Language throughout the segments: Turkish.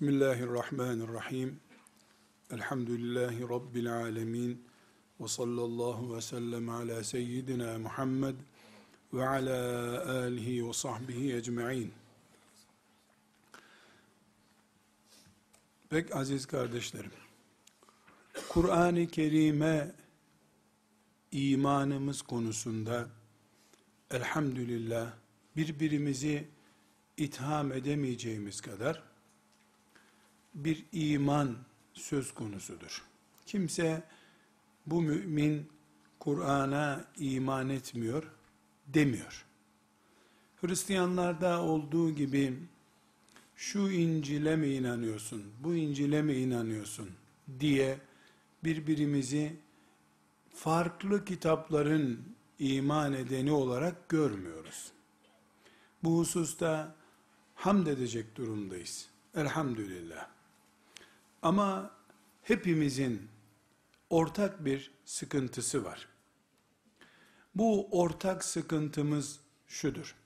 Bismillahirrahmanirrahim. Elhamdülillahi Rabbil alemin. Ve sallallahu ve sellem ala seyyidina Muhammed ve ala alihi ve sahbihi ecma'in. Pek aziz kardeşlerim, Kur'an-ı Kerim'e imanımız konusunda elhamdülillah birbirimizi itham edemeyeceğimiz kadar bir iman söz konusudur. Kimse bu mümin Kur'an'a iman etmiyor demiyor. Hristiyanlarda olduğu gibi şu İncil'e mi inanıyorsun, bu İncil'e mi inanıyorsun diye birbirimizi farklı kitapların iman edeni olarak görmüyoruz. Bu hususta hamd edecek durumdayız. Elhamdülillah. Ama hepimizin ortak bir sıkıntısı var. Bu ortak sıkıntımız şudur.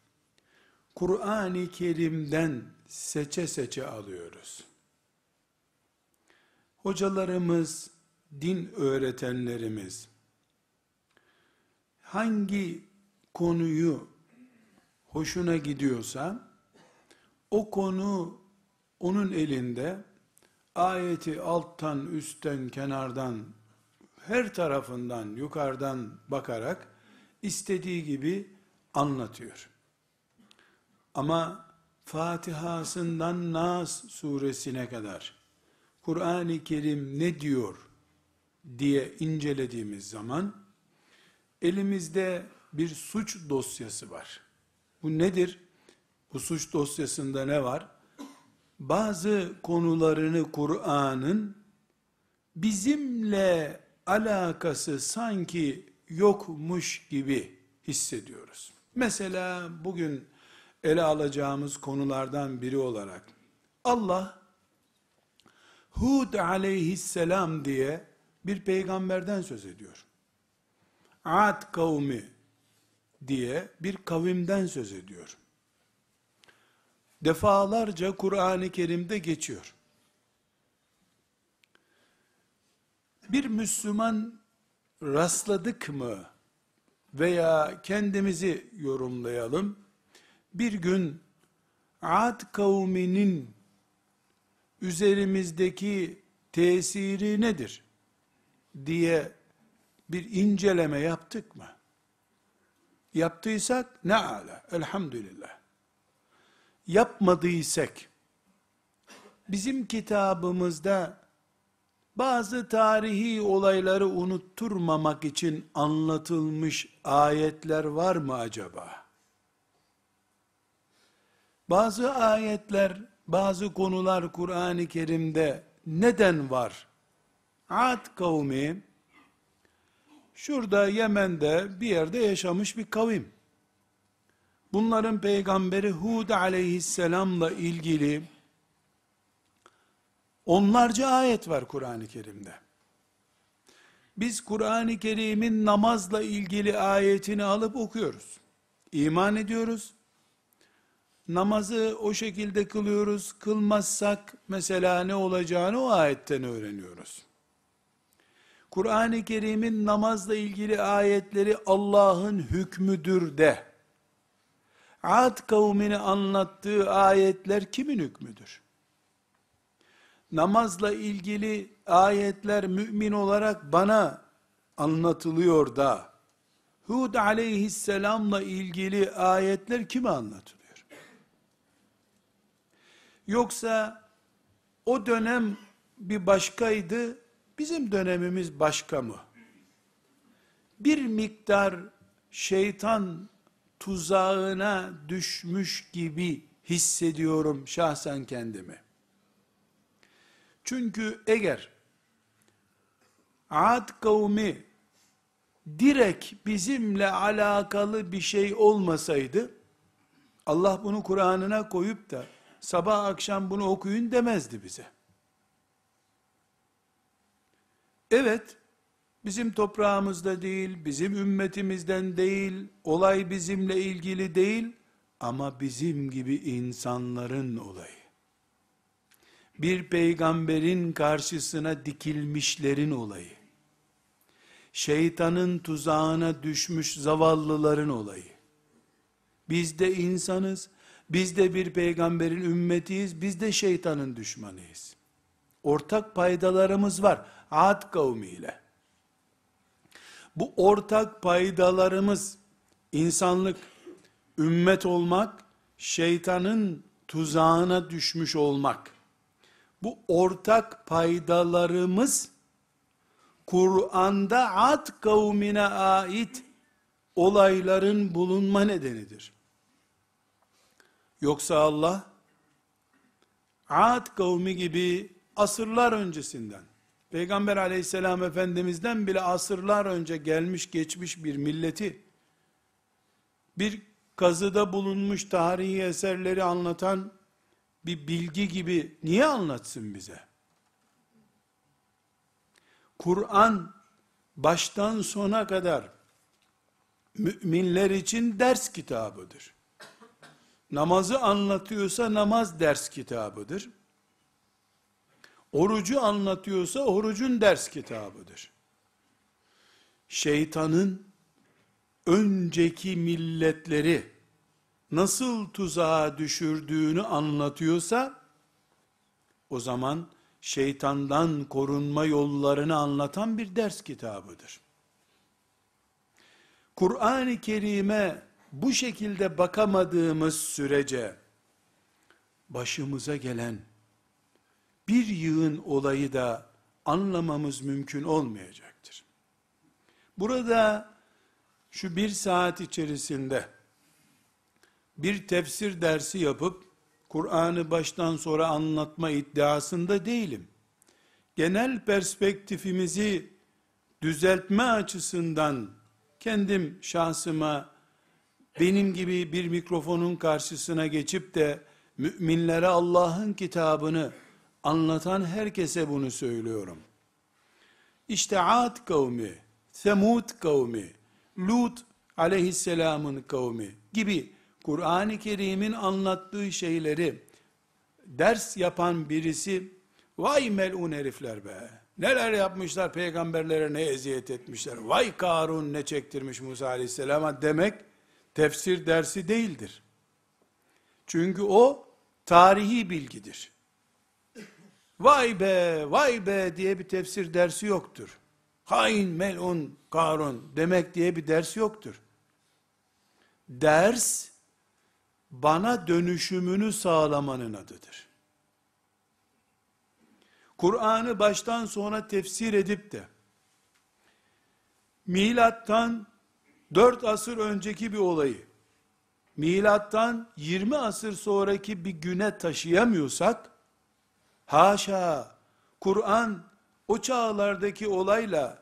Kur'an-ı Kerim'den seçe seçe alıyoruz. Hocalarımız, din öğretenlerimiz hangi konuyu hoşuna gidiyorsa o konu onun elinde ayeti alttan, üstten, kenardan, her tarafından, yukarıdan bakarak istediği gibi anlatıyor. Ama Fatiha'sından Nas suresine kadar Kur'an-ı Kerim ne diyor diye incelediğimiz zaman elimizde bir suç dosyası var. Bu nedir? Bu suç dosyasında ne var? Bazı konularını Kur'an'ın bizimle alakası sanki yokmuş gibi hissediyoruz. Mesela bugün ele alacağımız konulardan biri olarak Allah Hud aleyhisselam diye bir peygamberden söz ediyor. Ad kavmi diye bir kavimden söz ediyor defalarca Kur'an-ı Kerim'de geçiyor. Bir Müslüman rastladık mı veya kendimizi yorumlayalım. Bir gün Ad kavminin üzerimizdeki tesiri nedir diye bir inceleme yaptık mı? Yaptıysak ne ala elhamdülillah yapmadıysak, bizim kitabımızda bazı tarihi olayları unutturmamak için anlatılmış ayetler var mı acaba? Bazı ayetler, bazı konular Kur'an-ı Kerim'de neden var? Ad kavmi, şurada Yemen'de bir yerde yaşamış bir kavim bunların peygamberi Hud aleyhisselamla ilgili onlarca ayet var Kur'an-ı Kerim'de. Biz Kur'an-ı Kerim'in namazla ilgili ayetini alıp okuyoruz. İman ediyoruz. Namazı o şekilde kılıyoruz. Kılmazsak mesela ne olacağını o ayetten öğreniyoruz. Kur'an-ı Kerim'in namazla ilgili ayetleri Allah'ın hükmüdür de Ad kavmini anlattığı ayetler kimin hükmüdür? Namazla ilgili ayetler mümin olarak bana anlatılıyor da, Hud aleyhisselamla ilgili ayetler kime anlatılıyor? Yoksa o dönem bir başkaydı, bizim dönemimiz başka mı? Bir miktar şeytan tuzağına düşmüş gibi hissediyorum şahsen kendimi. Çünkü eğer Ad kavmi direkt bizimle alakalı bir şey olmasaydı Allah bunu Kur'an'ına koyup da sabah akşam bunu okuyun demezdi bize. Evet, bizim toprağımızda değil, bizim ümmetimizden değil, olay bizimle ilgili değil, ama bizim gibi insanların olayı. bir peygamberin karşısına dikilmişlerin olayı, şeytanın tuzağına düşmüş zavallıların olayı, biz de insanız, biz de bir peygamberin ümmetiyiz, biz de şeytanın düşmanıyız. Ortak paydalarımız var, Ad kavmiyle. Bu ortak paydalarımız, insanlık, ümmet olmak, şeytanın tuzağına düşmüş olmak. Bu ortak paydalarımız, Kur'an'da Ad kavmine ait olayların bulunma nedenidir. Yoksa Allah, Ad kavmi gibi asırlar öncesinden, Peygamber aleyhisselam efendimizden bile asırlar önce gelmiş geçmiş bir milleti, bir kazıda bulunmuş tarihi eserleri anlatan bir bilgi gibi niye anlatsın bize? Kur'an baştan sona kadar müminler için ders kitabıdır. Namazı anlatıyorsa namaz ders kitabıdır. Orucu anlatıyorsa orucun ders kitabıdır. Şeytanın önceki milletleri nasıl tuzağa düşürdüğünü anlatıyorsa o zaman şeytandan korunma yollarını anlatan bir ders kitabıdır. Kur'an-ı Kerim'e bu şekilde bakamadığımız sürece başımıza gelen bir yığın olayı da anlamamız mümkün olmayacaktır. Burada şu bir saat içerisinde bir tefsir dersi yapıp Kur'an'ı baştan sonra anlatma iddiasında değilim. Genel perspektifimizi düzeltme açısından kendim şahsıma benim gibi bir mikrofonun karşısına geçip de müminlere Allah'ın kitabını anlatan herkese bunu söylüyorum. İşte Ad kavmi, Semud kavmi, Lut aleyhisselamın kavmi gibi Kur'an-ı Kerim'in anlattığı şeyleri ders yapan birisi vay melun herifler be neler yapmışlar peygamberlere ne eziyet etmişler vay Karun ne çektirmiş Musa aleyhisselama demek tefsir dersi değildir. Çünkü o tarihi bilgidir. Vay be, vay be diye bir tefsir dersi yoktur. Hain, melun, Karun demek diye bir ders yoktur. Ders, bana dönüşümünü sağlamanın adıdır. Kur'an'ı baştan sona tefsir edip de, milattan 4 asır önceki bir olayı, milattan 20 asır sonraki bir güne taşıyamıyorsak, haşa, Kur'an o çağlardaki olayla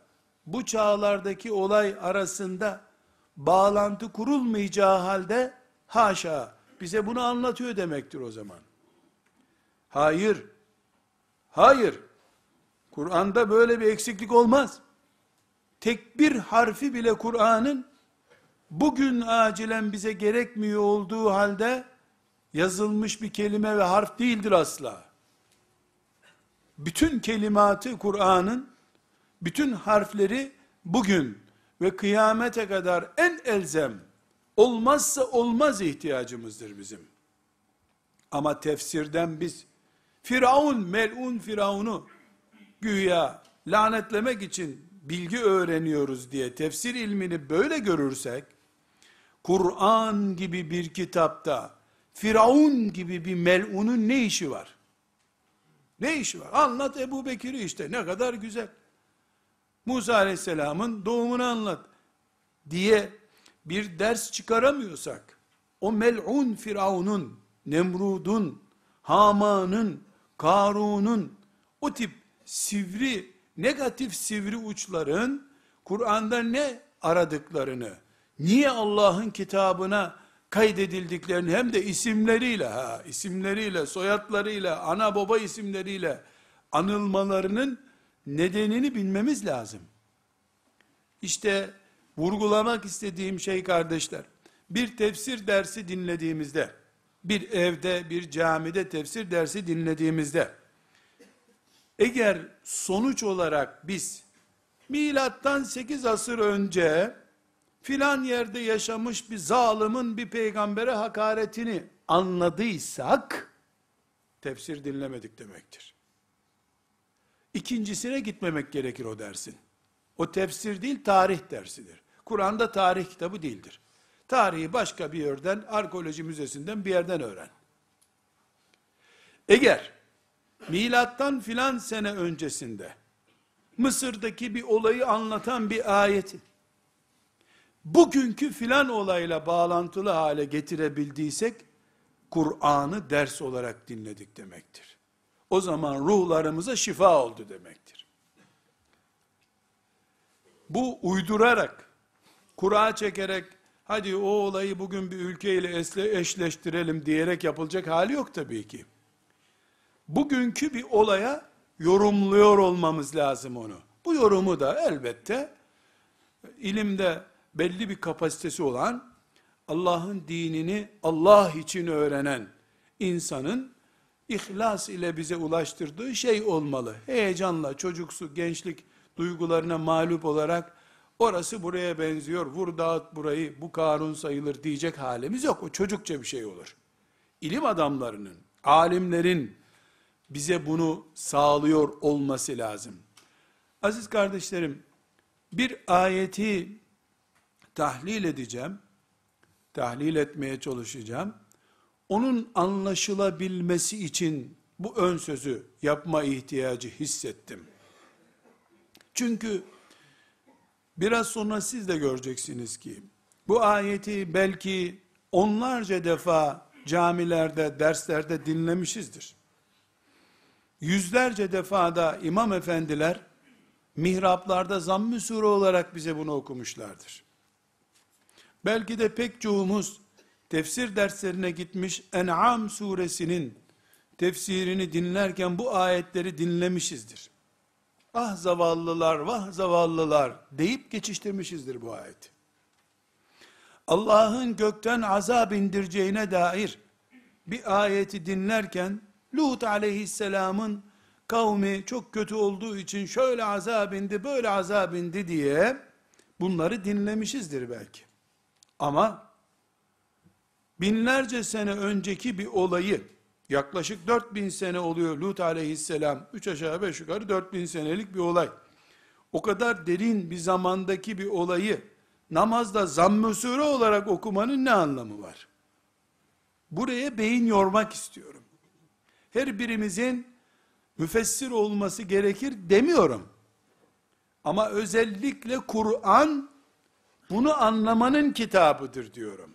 bu çağlardaki olay arasında bağlantı kurulmayacağı halde haşa bize bunu anlatıyor demektir o zaman. Hayır. Hayır. Kur'an'da böyle bir eksiklik olmaz. Tek bir harfi bile Kur'an'ın bugün acilen bize gerekmiyor olduğu halde yazılmış bir kelime ve harf değildir asla. Bütün kelimatı Kur'an'ın bütün harfleri bugün ve kıyamete kadar en elzem olmazsa olmaz ihtiyacımızdır bizim. Ama tefsirden biz Firavun, melun Firavun'u güya lanetlemek için bilgi öğreniyoruz diye tefsir ilmini böyle görürsek, Kur'an gibi bir kitapta Firavun gibi bir melunun ne işi var? Ne işi var? Anlat Ebu Bekir'i işte ne kadar güzel. Musa aleyhisselamın doğumunu anlat diye bir ders çıkaramıyorsak, o mel'un Firavun'un, Nemrud'un, Haman'ın, Karun'un, o tip sivri, negatif sivri uçların, Kur'an'da ne aradıklarını, niye Allah'ın kitabına kaydedildiklerini hem de isimleriyle, ha, isimleriyle, soyadlarıyla, ana baba isimleriyle anılmalarının nedenini bilmemiz lazım. İşte vurgulamak istediğim şey kardeşler, bir tefsir dersi dinlediğimizde, bir evde, bir camide tefsir dersi dinlediğimizde, Eğer sonuç olarak biz milattan 8 asır önce filan yerde yaşamış bir zalimin bir peygambere hakaretini anladıysak tefsir dinlemedik demektir. İkincisine gitmemek gerekir o dersin. O tefsir değil tarih dersidir. Kur'an'da tarih kitabı değildir. Tarihi başka bir yerden, arkeoloji müzesinden bir yerden öğren. Eğer milattan filan sene öncesinde Mısır'daki bir olayı anlatan bir ayeti bugünkü filan olayla bağlantılı hale getirebildiysek Kur'an'ı ders olarak dinledik demektir. O zaman ruhlarımıza şifa oldu demektir. Bu uydurarak, kura çekerek, hadi o olayı bugün bir ülkeyle eşleştirelim diyerek yapılacak hali yok tabii ki. Bugünkü bir olaya yorumluyor olmamız lazım onu. Bu yorumu da elbette ilimde belli bir kapasitesi olan Allah'ın dinini Allah için öğrenen insanın ihlas ile bize ulaştırdığı şey olmalı. Heyecanla, çocuksu, gençlik duygularına mağlup olarak orası buraya benziyor, vur dağıt burayı, bu Karun sayılır diyecek halimiz yok. O çocukça bir şey olur. İlim adamlarının, alimlerin bize bunu sağlıyor olması lazım. Aziz kardeşlerim, bir ayeti tahlil edeceğim, tahlil etmeye çalışacağım. Onun anlaşılabilmesi için bu ön sözü yapma ihtiyacı hissettim. Çünkü biraz sonra siz de göreceksiniz ki bu ayeti belki onlarca defa camilerde, derslerde dinlemişizdir. Yüzlerce defada imam efendiler mihraplarda zamm-ı sure olarak bize bunu okumuşlardır. Belki de pek çoğumuz tefsir derslerine gitmiş En'am suresinin tefsirini dinlerken bu ayetleri dinlemişizdir. Ah zavallılar, vah zavallılar deyip geçiştirmişizdir bu ayeti. Allah'ın gökten azap indireceğine dair bir ayeti dinlerken Lut aleyhisselamın kavmi çok kötü olduğu için şöyle azap indi, böyle azap indi diye bunları dinlemişizdir belki. Ama binlerce sene önceki bir olayı yaklaşık 4000 sene oluyor Lut aleyhisselam 3 aşağı 5 yukarı 4000 senelik bir olay. O kadar derin bir zamandaki bir olayı namazda zamm-ı sure olarak okumanın ne anlamı var? Buraya beyin yormak istiyorum. Her birimizin müfessir olması gerekir demiyorum. Ama özellikle Kur'an bunu anlamanın kitabıdır diyorum.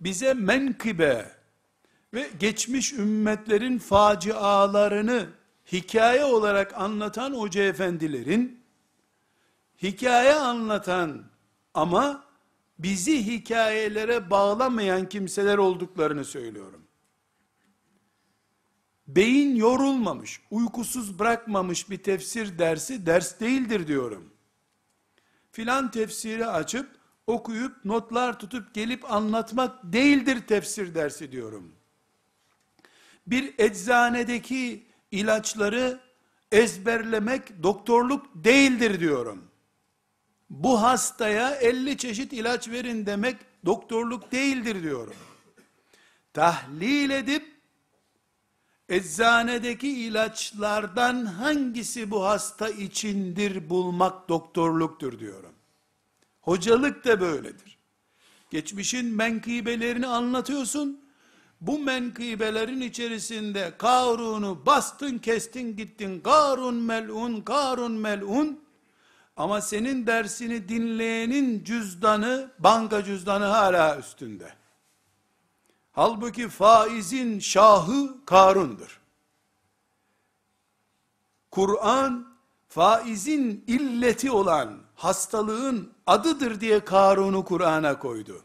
Bize menkıbe ve geçmiş ümmetlerin facialarını hikaye olarak anlatan hoca efendilerin hikaye anlatan ama bizi hikayelere bağlamayan kimseler olduklarını söylüyorum. Beyin yorulmamış, uykusuz bırakmamış bir tefsir dersi ders değildir diyorum filan tefsiri açıp okuyup notlar tutup gelip anlatmak değildir tefsir dersi diyorum. Bir eczanedeki ilaçları ezberlemek doktorluk değildir diyorum. Bu hastaya 50 çeşit ilaç verin demek doktorluk değildir diyorum. Tahlil edip eczanedeki ilaçlardan hangisi bu hasta içindir bulmak doktorluktur diyorum. Hocalık da böyledir. Geçmişin menkıbelerini anlatıyorsun. Bu menkıbelerin içerisinde Karun'u bastın kestin gittin. Karun melun, Karun melun. Ama senin dersini dinleyenin cüzdanı, banka cüzdanı hala üstünde. Halbuki faizin şahı Karun'dur. Kur'an faizin illeti olan hastalığın adıdır diye Karun'u Kur'an'a koydu.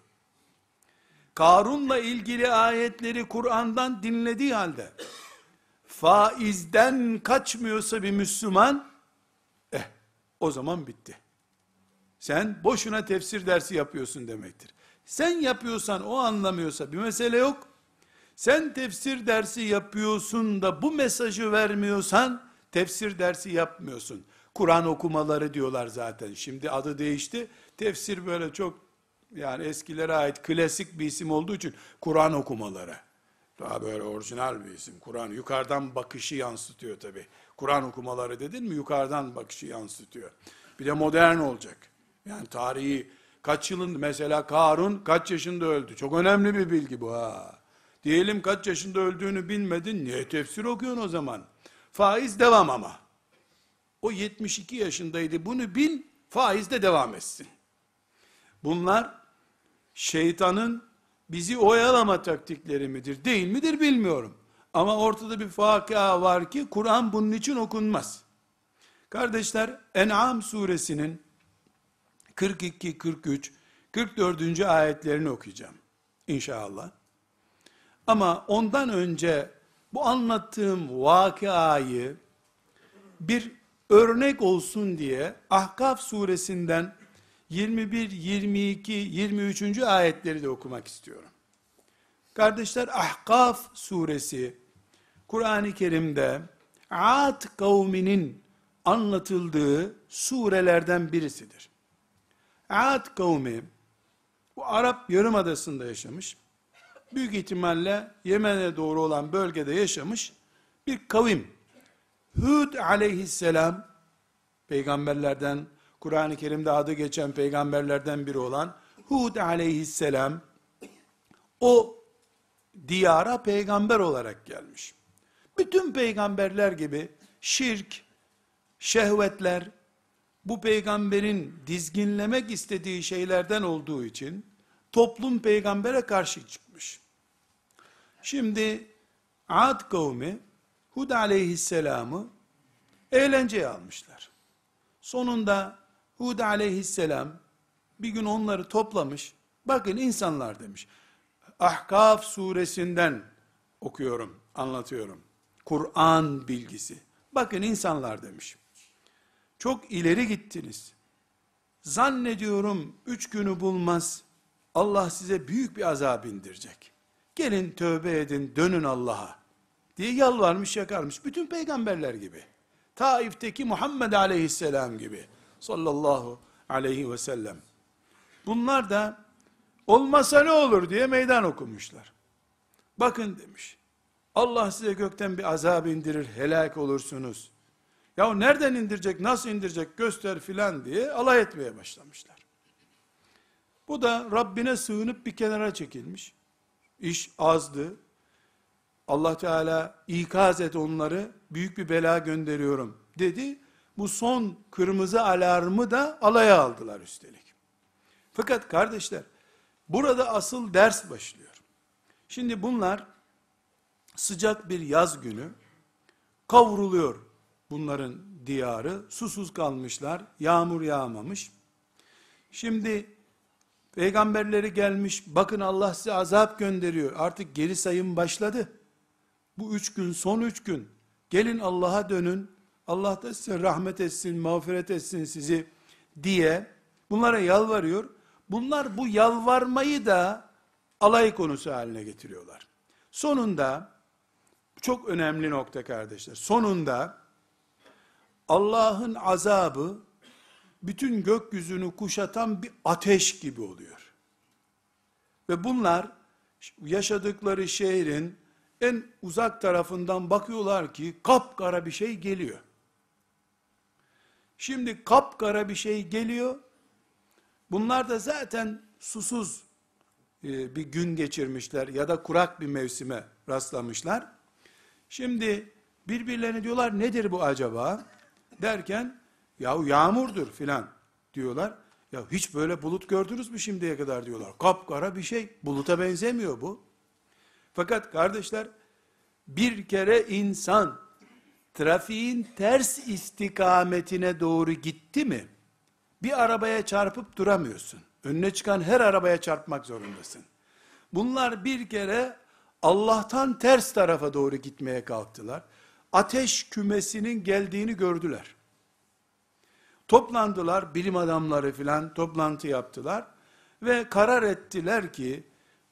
Karun'la ilgili ayetleri Kur'an'dan dinlediği halde faizden kaçmıyorsa bir Müslüman eh o zaman bitti. Sen boşuna tefsir dersi yapıyorsun demektir. Sen yapıyorsan o anlamıyorsa bir mesele yok. Sen tefsir dersi yapıyorsun da bu mesajı vermiyorsan tefsir dersi yapmıyorsun. Kur'an okumaları diyorlar zaten. Şimdi adı değişti. Tefsir böyle çok yani eskilere ait klasik bir isim olduğu için Kur'an okumaları. Daha böyle orijinal bir isim. Kur'an yukarıdan bakışı yansıtıyor tabi. Kur'an okumaları dedin mi yukarıdan bakışı yansıtıyor. Bir de modern olacak. Yani tarihi kaç yılın mesela Karun kaç yaşında öldü? Çok önemli bir bilgi bu ha. Diyelim kaç yaşında öldüğünü bilmedin. Niye tefsir okuyorsun o zaman? Faiz devam ama. O 72 yaşındaydı. Bunu bil, faiz de devam etsin. Bunlar şeytanın bizi oyalama taktikleri midir, değil midir bilmiyorum. Ama ortada bir fakia var ki Kur'an bunun için okunmaz. Kardeşler En'am suresinin 42, 43, 44. ayetlerini okuyacağım. İnşallah. Ama ondan önce bu anlattığım vakayı bir örnek olsun diye Ahkaf suresinden 21, 22, 23. ayetleri de okumak istiyorum. Kardeşler Ahkaf suresi Kur'an-ı Kerim'de Ad kavminin anlatıldığı surelerden birisidir. Ad kavmi bu Arap Yarımadası'nda yaşamış. Büyük ihtimalle Yemen'e doğru olan bölgede yaşamış bir kavim. Hud aleyhisselam peygamberlerden Kur'an-ı Kerim'de adı geçen peygamberlerden biri olan Hud aleyhisselam o diyara peygamber olarak gelmiş. Bütün peygamberler gibi şirk, şehvetler, bu peygamberin dizginlemek istediği şeylerden olduğu için toplum peygambere karşı çıkmış. Şimdi Ad kavmi Hud aleyhisselamı eğlenceye almışlar. Sonunda Hud aleyhisselam bir gün onları toplamış. Bakın insanlar demiş. Ahkaf suresinden okuyorum, anlatıyorum. Kur'an bilgisi. Bakın insanlar demiş. Çok ileri gittiniz. Zannediyorum üç günü bulmaz. Allah size büyük bir azap indirecek. Gelin tövbe edin, dönün Allah'a. Diye yalvarmış yakarmış. Bütün peygamberler gibi. Taif'teki Muhammed aleyhisselam gibi. Sallallahu aleyhi ve sellem. Bunlar da olmasa ne olur diye meydan okumuşlar. Bakın demiş. Allah size gökten bir azap indirir, helak olursunuz. Ya nereden indirecek, nasıl indirecek göster filan diye alay etmeye başlamışlar. Bu da Rabbine sığınıp bir kenara çekilmiş. İş azdı. Allah Teala ikaz et onları, büyük bir bela gönderiyorum dedi. Bu son kırmızı alarmı da alaya aldılar üstelik. Fakat kardeşler, burada asıl ders başlıyor. Şimdi bunlar sıcak bir yaz günü kavruluyor bunların diyarı. Susuz kalmışlar, yağmur yağmamış. Şimdi peygamberleri gelmiş, bakın Allah size azap gönderiyor. Artık geri sayım başladı. Bu üç gün, son üç gün. Gelin Allah'a dönün. Allah da size rahmet etsin, mağfiret etsin sizi diye bunlara yalvarıyor. Bunlar bu yalvarmayı da alay konusu haline getiriyorlar. Sonunda çok önemli nokta kardeşler. Sonunda Allah'ın azabı bütün gökyüzünü kuşatan bir ateş gibi oluyor. Ve bunlar yaşadıkları şehrin en uzak tarafından bakıyorlar ki kapkara bir şey geliyor. Şimdi kapkara bir şey geliyor. Bunlar da zaten susuz e, bir gün geçirmişler ya da kurak bir mevsime rastlamışlar. Şimdi birbirlerine diyorlar nedir bu acaba? Derken ya yağmurdur filan diyorlar. Ya hiç böyle bulut gördünüz mü şimdiye kadar diyorlar. Kapkara bir şey. Buluta benzemiyor bu. Fakat kardeşler bir kere insan trafiğin ters istikametine doğru gitti mi bir arabaya çarpıp duramıyorsun. Önüne çıkan her arabaya çarpmak zorundasın. Bunlar bir kere Allah'tan ters tarafa doğru gitmeye kalktılar. Ateş kümesinin geldiğini gördüler. Toplandılar, bilim adamları filan toplantı yaptılar ve karar ettiler ki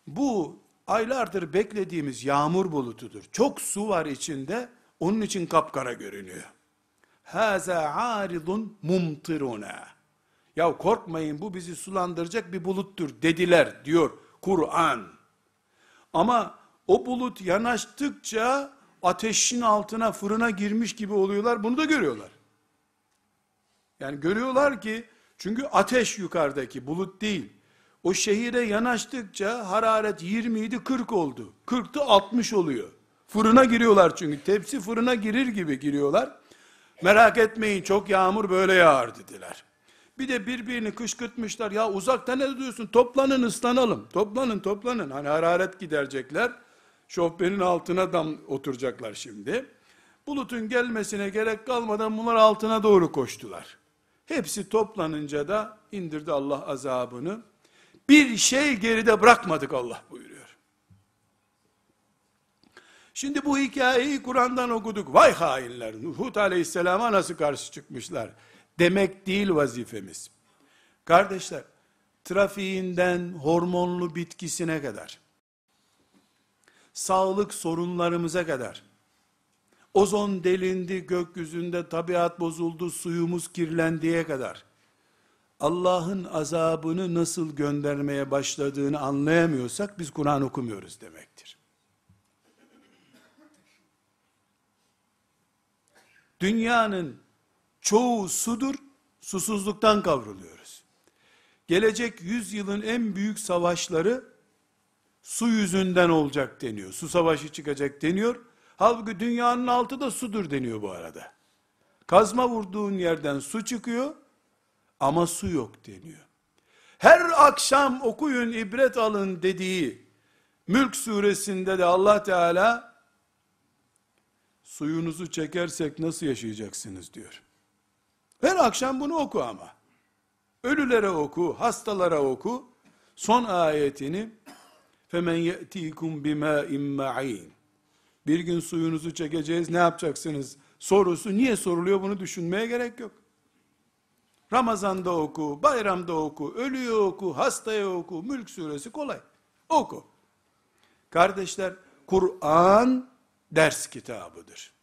bu aylardır beklediğimiz yağmur bulutudur. Çok su var içinde, onun için kapkara görünüyor. Haza aridun mumtiruna. Ya korkmayın bu bizi sulandıracak bir buluttur dediler diyor Kur'an. Ama o bulut yanaştıkça ateşin altına fırına girmiş gibi oluyorlar. Bunu da görüyorlar. Yani görüyorlar ki çünkü ateş yukarıdaki bulut değil. O şehire yanaştıkça hararet 20 idi 40 oldu. 40'tı 60 oluyor. Fırına giriyorlar çünkü. Tepsi fırına girir gibi giriyorlar. Merak etmeyin çok yağmur böyle yağar dediler. Bir de birbirini kışkırtmışlar. Ya uzakta ne diyorsun? Toplanın ıslanalım. Toplanın toplanın. Hani hararet giderecekler. Şofbenin altına dam oturacaklar şimdi. Bulutun gelmesine gerek kalmadan bunlar altına doğru koştular. Hepsi toplanınca da indirdi Allah azabını. Bir şey geride bırakmadık Allah buyuruyor. Şimdi bu hikayeyi Kur'an'dan okuduk. Vay hainler. Hud aleyhisselama nasıl karşı çıkmışlar? Demek değil vazifemiz. Kardeşler, trafiğinden hormonlu bitkisine kadar, sağlık sorunlarımıza kadar, ozon delindi, gökyüzünde tabiat bozuldu, suyumuz kirlendiye kadar, Allah'ın azabını nasıl göndermeye başladığını anlayamıyorsak, biz Kur'an okumuyoruz demektir. Dünyanın çoğu sudur, susuzluktan kavruluyoruz. Gelecek yüzyılın en büyük savaşları, su yüzünden olacak deniyor. Su savaşı çıkacak deniyor. Halbuki dünyanın altı da sudur deniyor bu arada. Kazma vurduğun yerden su çıkıyor ama su yok deniyor. Her akşam okuyun ibret alın dediği Mülk suresinde de Allah Teala suyunuzu çekersek nasıl yaşayacaksınız diyor. Her akşam bunu oku ama. Ölülere oku, hastalara oku. Son ayetini femen ye'tikum bima'in ma'in. Bir gün suyunuzu çekeceğiz, ne yapacaksınız? Sorusu niye soruluyor bunu düşünmeye gerek yok. Ramazanda oku, bayramda oku, ölüye oku, hastaya oku, mülk suresi kolay. Oku. Kardeşler, Kur'an ders kitabıdır.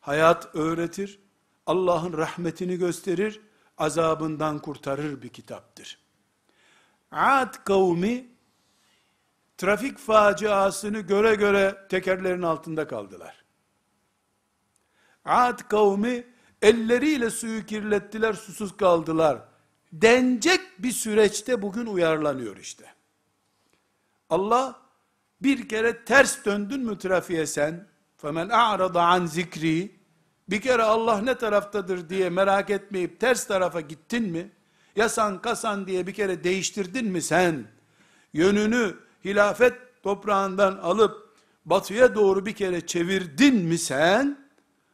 Hayat öğretir, Allah'ın rahmetini gösterir, azabından kurtarır bir kitaptır. Ad kavmi, trafik faciasını göre göre tekerlerin altında kaldılar. Ad kavmi, elleriyle suyu kirlettiler, susuz kaldılar. Denecek bir süreçte bugün uyarlanıyor işte. Allah, bir kere ters döndün mü trafiğe sen, فَمَنْ اَعْرَضَ عَنْ zikri, bir kere Allah ne taraftadır diye merak etmeyip ters tarafa gittin mi? Yasan kasan diye bir kere değiştirdin mi sen? Yönünü hilafet toprağından alıp batıya doğru bir kere çevirdin mi sen?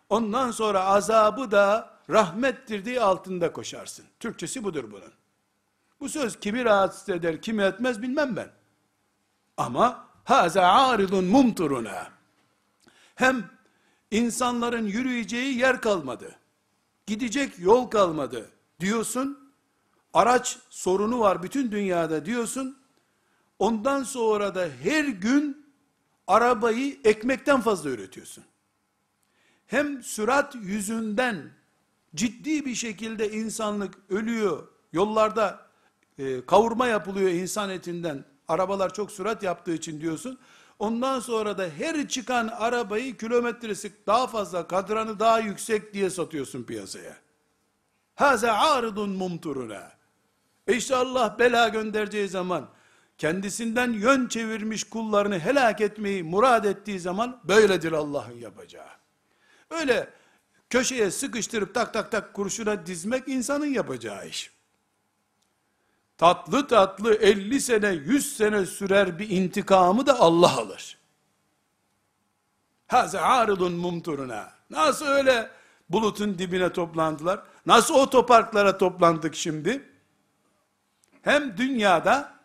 Ondan sonra azabı da rahmettir diye altında koşarsın. Türkçesi budur bunun. Bu söz kimi rahatsız eder, kimi etmez bilmem ben. Ama haza aridun mumturuna. Hem insanların yürüyeceği yer kalmadı. Gidecek yol kalmadı diyorsun. Araç sorunu var bütün dünyada diyorsun. Ondan sonra da her gün arabayı ekmekten fazla üretiyorsun. Hem sürat yüzünden ciddi bir şekilde insanlık ölüyor. Yollarda e, kavurma yapılıyor insan etinden. Arabalar çok sürat yaptığı için diyorsun. Ondan sonra da her çıkan arabayı kilometresi daha fazla, kadranı daha yüksek diye satıyorsun piyasaya. Haza aridun mumturuna. E Allah bela göndereceği zaman, kendisinden yön çevirmiş kullarını helak etmeyi murad ettiği zaman, böyledir Allah'ın yapacağı. Öyle köşeye sıkıştırıp tak tak tak kurşuna dizmek insanın yapacağı iş tatlı tatlı 50 sene 100 sene sürer bir intikamı da Allah alır. Haze aridun mumturuna. Nasıl öyle bulutun dibine toplandılar? Nasıl otoparklara toplandık şimdi? Hem dünyada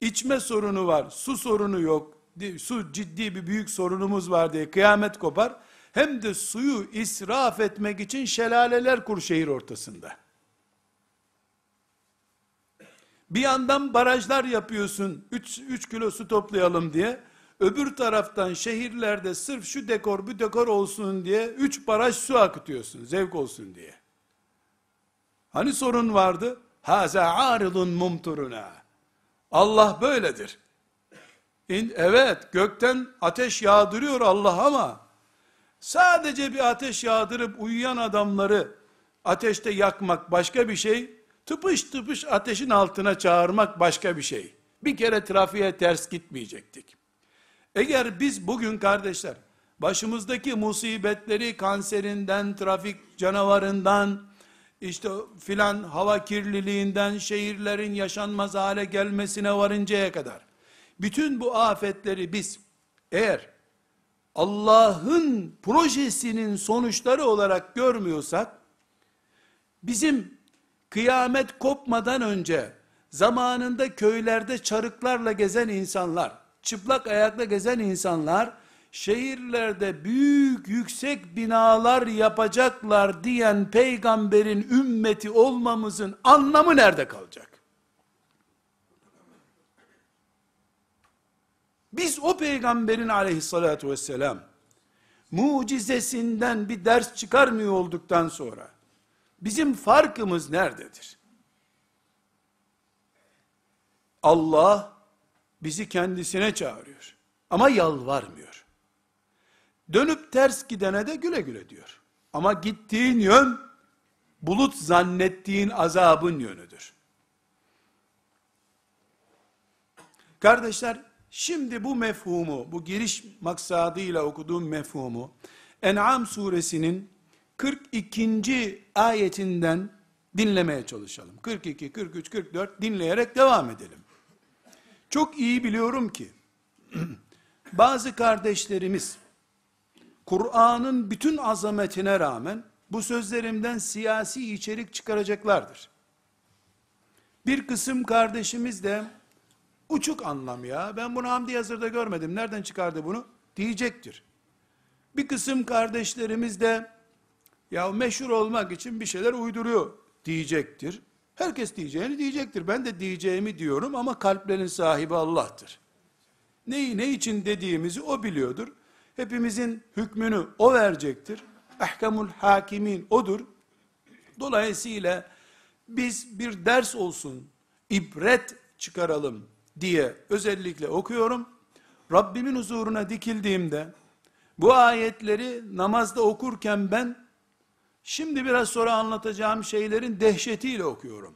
içme sorunu var, su sorunu yok, su ciddi bir büyük sorunumuz var diye kıyamet kopar. Hem de suyu israf etmek için şelaleler kur şehir ortasında. Bir yandan barajlar yapıyorsun, 3 kilo su toplayalım diye. Öbür taraftan şehirlerde sırf şu dekor bu dekor olsun diye 3 baraj su akıtıyorsun, zevk olsun diye. Hani sorun vardı? Haza aridun mumturuna. Allah böyledir. Evet, gökten ateş yağdırıyor Allah ama sadece bir ateş yağdırıp uyuyan adamları ateşte yakmak başka bir şey, tıpış tıpış ateşin altına çağırmak başka bir şey. Bir kere trafiğe ters gitmeyecektik. Eğer biz bugün kardeşler, başımızdaki musibetleri kanserinden, trafik canavarından, işte filan hava kirliliğinden, şehirlerin yaşanmaz hale gelmesine varıncaya kadar, bütün bu afetleri biz, eğer Allah'ın projesinin sonuçları olarak görmüyorsak, bizim kıyamet kopmadan önce, zamanında köylerde çarıklarla gezen insanlar, çıplak ayakla gezen insanlar, şehirlerde büyük yüksek binalar yapacaklar diyen peygamberin ümmeti olmamızın anlamı nerede kalacak? Biz o peygamberin aleyhissalatu vesselam mucizesinden bir ders çıkarmıyor olduktan sonra bizim farkımız nerededir? Allah bizi kendisine çağırıyor. Ama yalvarmıyor. Dönüp ters gidene de güle güle diyor. Ama gittiğin yön bulut zannettiğin azabın yönüdür. Kardeşler, şimdi bu mefhumu, bu giriş maksadıyla okuduğum mefhumu, En'am suresinin 42. ayetinden dinlemeye çalışalım. 42, 43, 44 dinleyerek devam edelim. Çok iyi biliyorum ki, bazı kardeşlerimiz, Kur'an'ın bütün azametine rağmen, bu sözlerimden siyasi içerik çıkaracaklardır. Bir kısım kardeşimiz de, uçuk anlam ya, ben bunu Hamdi Yazır'da görmedim, nereden çıkardı bunu? Diyecektir. Bir kısım kardeşlerimiz de, ya meşhur olmak için bir şeyler uyduruyor diyecektir. Herkes diyeceğini diyecektir. Ben de diyeceğimi diyorum ama kalplerin sahibi Allah'tır. Neyi ne için dediğimizi o biliyordur. Hepimizin hükmünü o verecektir. Ahkamul hakimin odur. Dolayısıyla biz bir ders olsun, ibret çıkaralım diye özellikle okuyorum. Rabbimin huzuruna dikildiğimde bu ayetleri namazda okurken ben Şimdi biraz sonra anlatacağım şeylerin dehşetiyle okuyorum.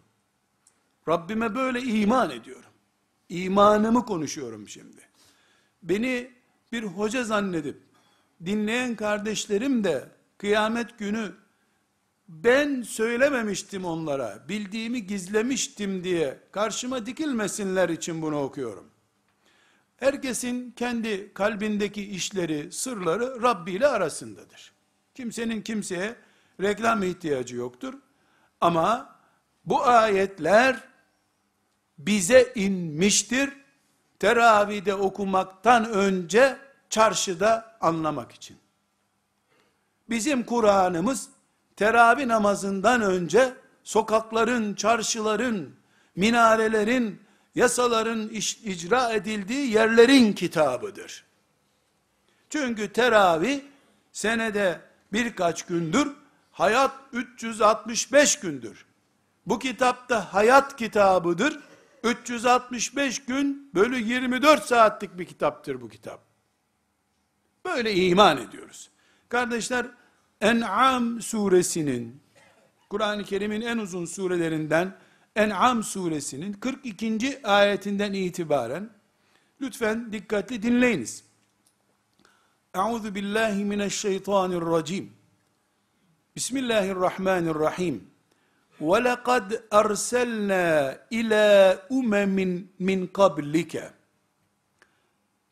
Rabbime böyle iman ediyorum. İmanımı konuşuyorum şimdi. Beni bir hoca zannedip dinleyen kardeşlerim de kıyamet günü ben söylememiştim onlara, bildiğimi gizlemiştim diye karşıma dikilmesinler için bunu okuyorum. Herkesin kendi kalbindeki işleri, sırları Rabbi ile arasındadır. Kimsenin kimseye reklam ihtiyacı yoktur. Ama bu ayetler bize inmiştir. Teravide okumaktan önce çarşıda anlamak için. Bizim Kur'an'ımız teravih namazından önce sokakların, çarşıların, minarelerin, yasaların iş, icra edildiği yerlerin kitabıdır. Çünkü teravih senede birkaç gündür hayat 365 gündür. Bu kitapta hayat kitabıdır. 365 gün bölü 24 saatlik bir kitaptır bu kitap. Böyle iman ediyoruz. Kardeşler, En'am suresinin, Kur'an-ı Kerim'in en uzun surelerinden, En'am suresinin 42. ayetinden itibaren, lütfen dikkatli dinleyiniz. Euzu billahi mineşşeytanirracim. Bismillahirrahmanirrahim. Ve lekad erselna ila umemin min kablike.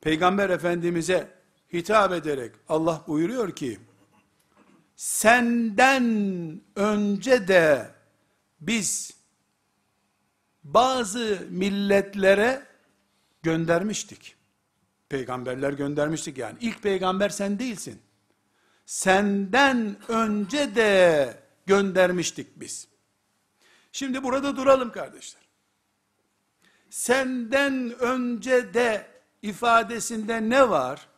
Peygamber Efendimiz'e hitap ederek Allah buyuruyor ki, senden önce de biz bazı milletlere göndermiştik. Peygamberler göndermiştik yani. İlk peygamber sen değilsin senden önce de göndermiştik biz. Şimdi burada duralım kardeşler. senden önce de ifadesinde ne var?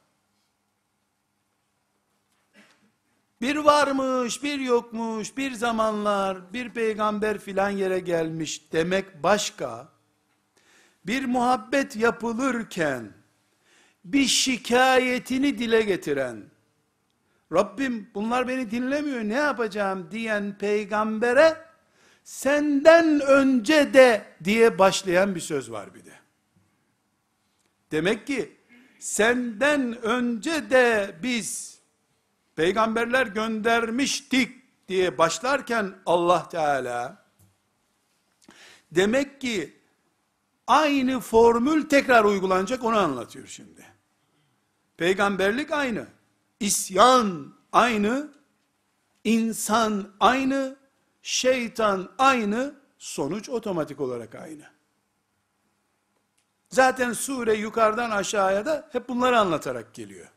Bir varmış, bir yokmuş, bir zamanlar, bir peygamber filan yere gelmiş demek başka. Bir muhabbet yapılırken, bir şikayetini dile getiren, Rabbim bunlar beni dinlemiyor ne yapacağım diyen peygambere, senden önce de diye başlayan bir söz var bir de. Demek ki, senden önce de biz, peygamberler göndermiştik diye başlarken Allah Teala demek ki aynı formül tekrar uygulanacak onu anlatıyor şimdi. Peygamberlik aynı. İsyan aynı. insan aynı. Şeytan aynı. Sonuç otomatik olarak aynı. Zaten sure yukarıdan aşağıya da hep bunları anlatarak geliyor.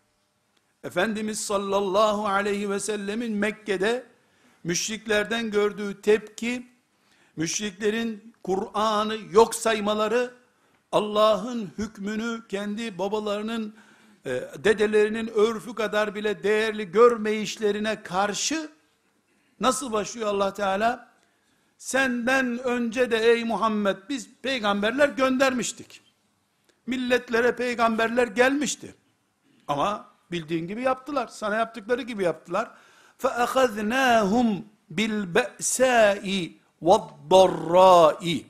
Efendimiz sallallahu aleyhi ve sellemin Mekke'de müşriklerden gördüğü tepki, müşriklerin Kur'an'ı yok saymaları, Allah'ın hükmünü kendi babalarının, e, dedelerinin örfü kadar bile değerli görmeyişlerine karşı, nasıl başlıyor Allah Teala? Senden önce de ey Muhammed biz peygamberler göndermiştik. Milletlere peygamberler gelmişti. Ama Bildiğin gibi yaptılar. Sana yaptıkları gibi yaptılar. فَأَخَذْنَاهُمْ بِالْبَأْسَاءِ وَالضَّرَّاءِ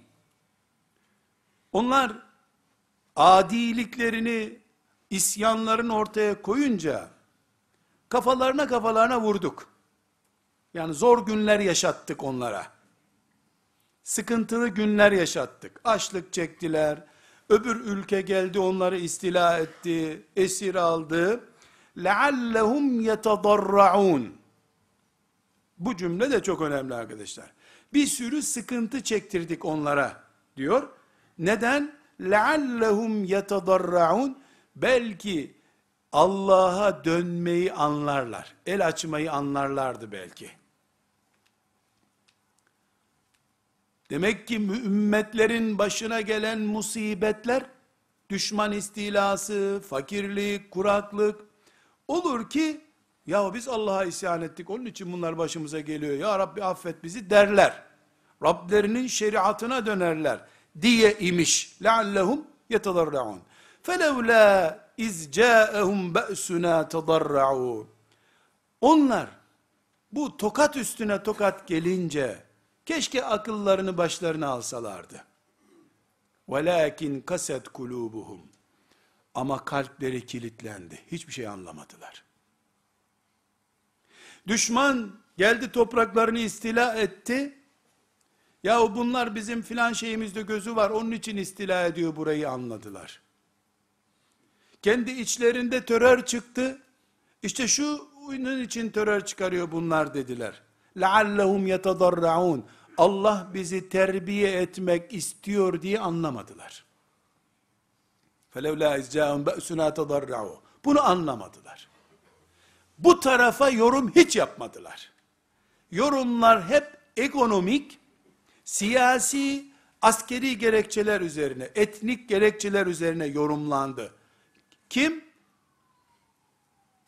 Onlar adiliklerini, isyanların ortaya koyunca, kafalarına kafalarına vurduk. Yani zor günler yaşattık onlara. Sıkıntılı günler yaşattık. Açlık çektiler. Öbür ülke geldi onları istila etti, esir aldı. لَعَلَّهُمْ يَتَضَرَّعُونَ Bu cümle de çok önemli arkadaşlar. Bir sürü sıkıntı çektirdik onlara diyor. Neden? لَعَلَّهُمْ يَتَضَرَّعُونَ Belki Allah'a dönmeyi anlarlar. El açmayı anlarlardı belki. Demek ki ümmetlerin başına gelen musibetler, düşman istilası, fakirlik, kuraklık, Olur ki ya biz Allah'a isyan ettik onun için bunlar başımıza geliyor. Ya Rabbi affet bizi derler. Rablerinin şeriatına dönerler diye imiş. Leallehum yetedarraun. Felevla iz ca'ehum ba'suna tadarra'u. Onlar bu tokat üstüne tokat gelince keşke akıllarını başlarına alsalardı. Velakin kaset kulubuhum. Ama kalpleri kilitlendi. Hiçbir şey anlamadılar. Düşman geldi topraklarını istila etti. Ya bunlar bizim filan şeyimizde gözü var onun için istila ediyor burayı anladılar. Kendi içlerinde terör çıktı. İşte şu onun için terör çıkarıyor bunlar dediler. لَعَلَّهُمْ يَتَضَرَّعُونَ Allah bizi terbiye etmek istiyor diye anlamadılar. فَلَوْلَا اِزْجَاهُمْ بَأْسُنَا تَضَرَّعُوا Bunu anlamadılar. Bu tarafa yorum hiç yapmadılar. Yorumlar hep ekonomik, siyasi, askeri gerekçeler üzerine, etnik gerekçeler üzerine yorumlandı. Kim?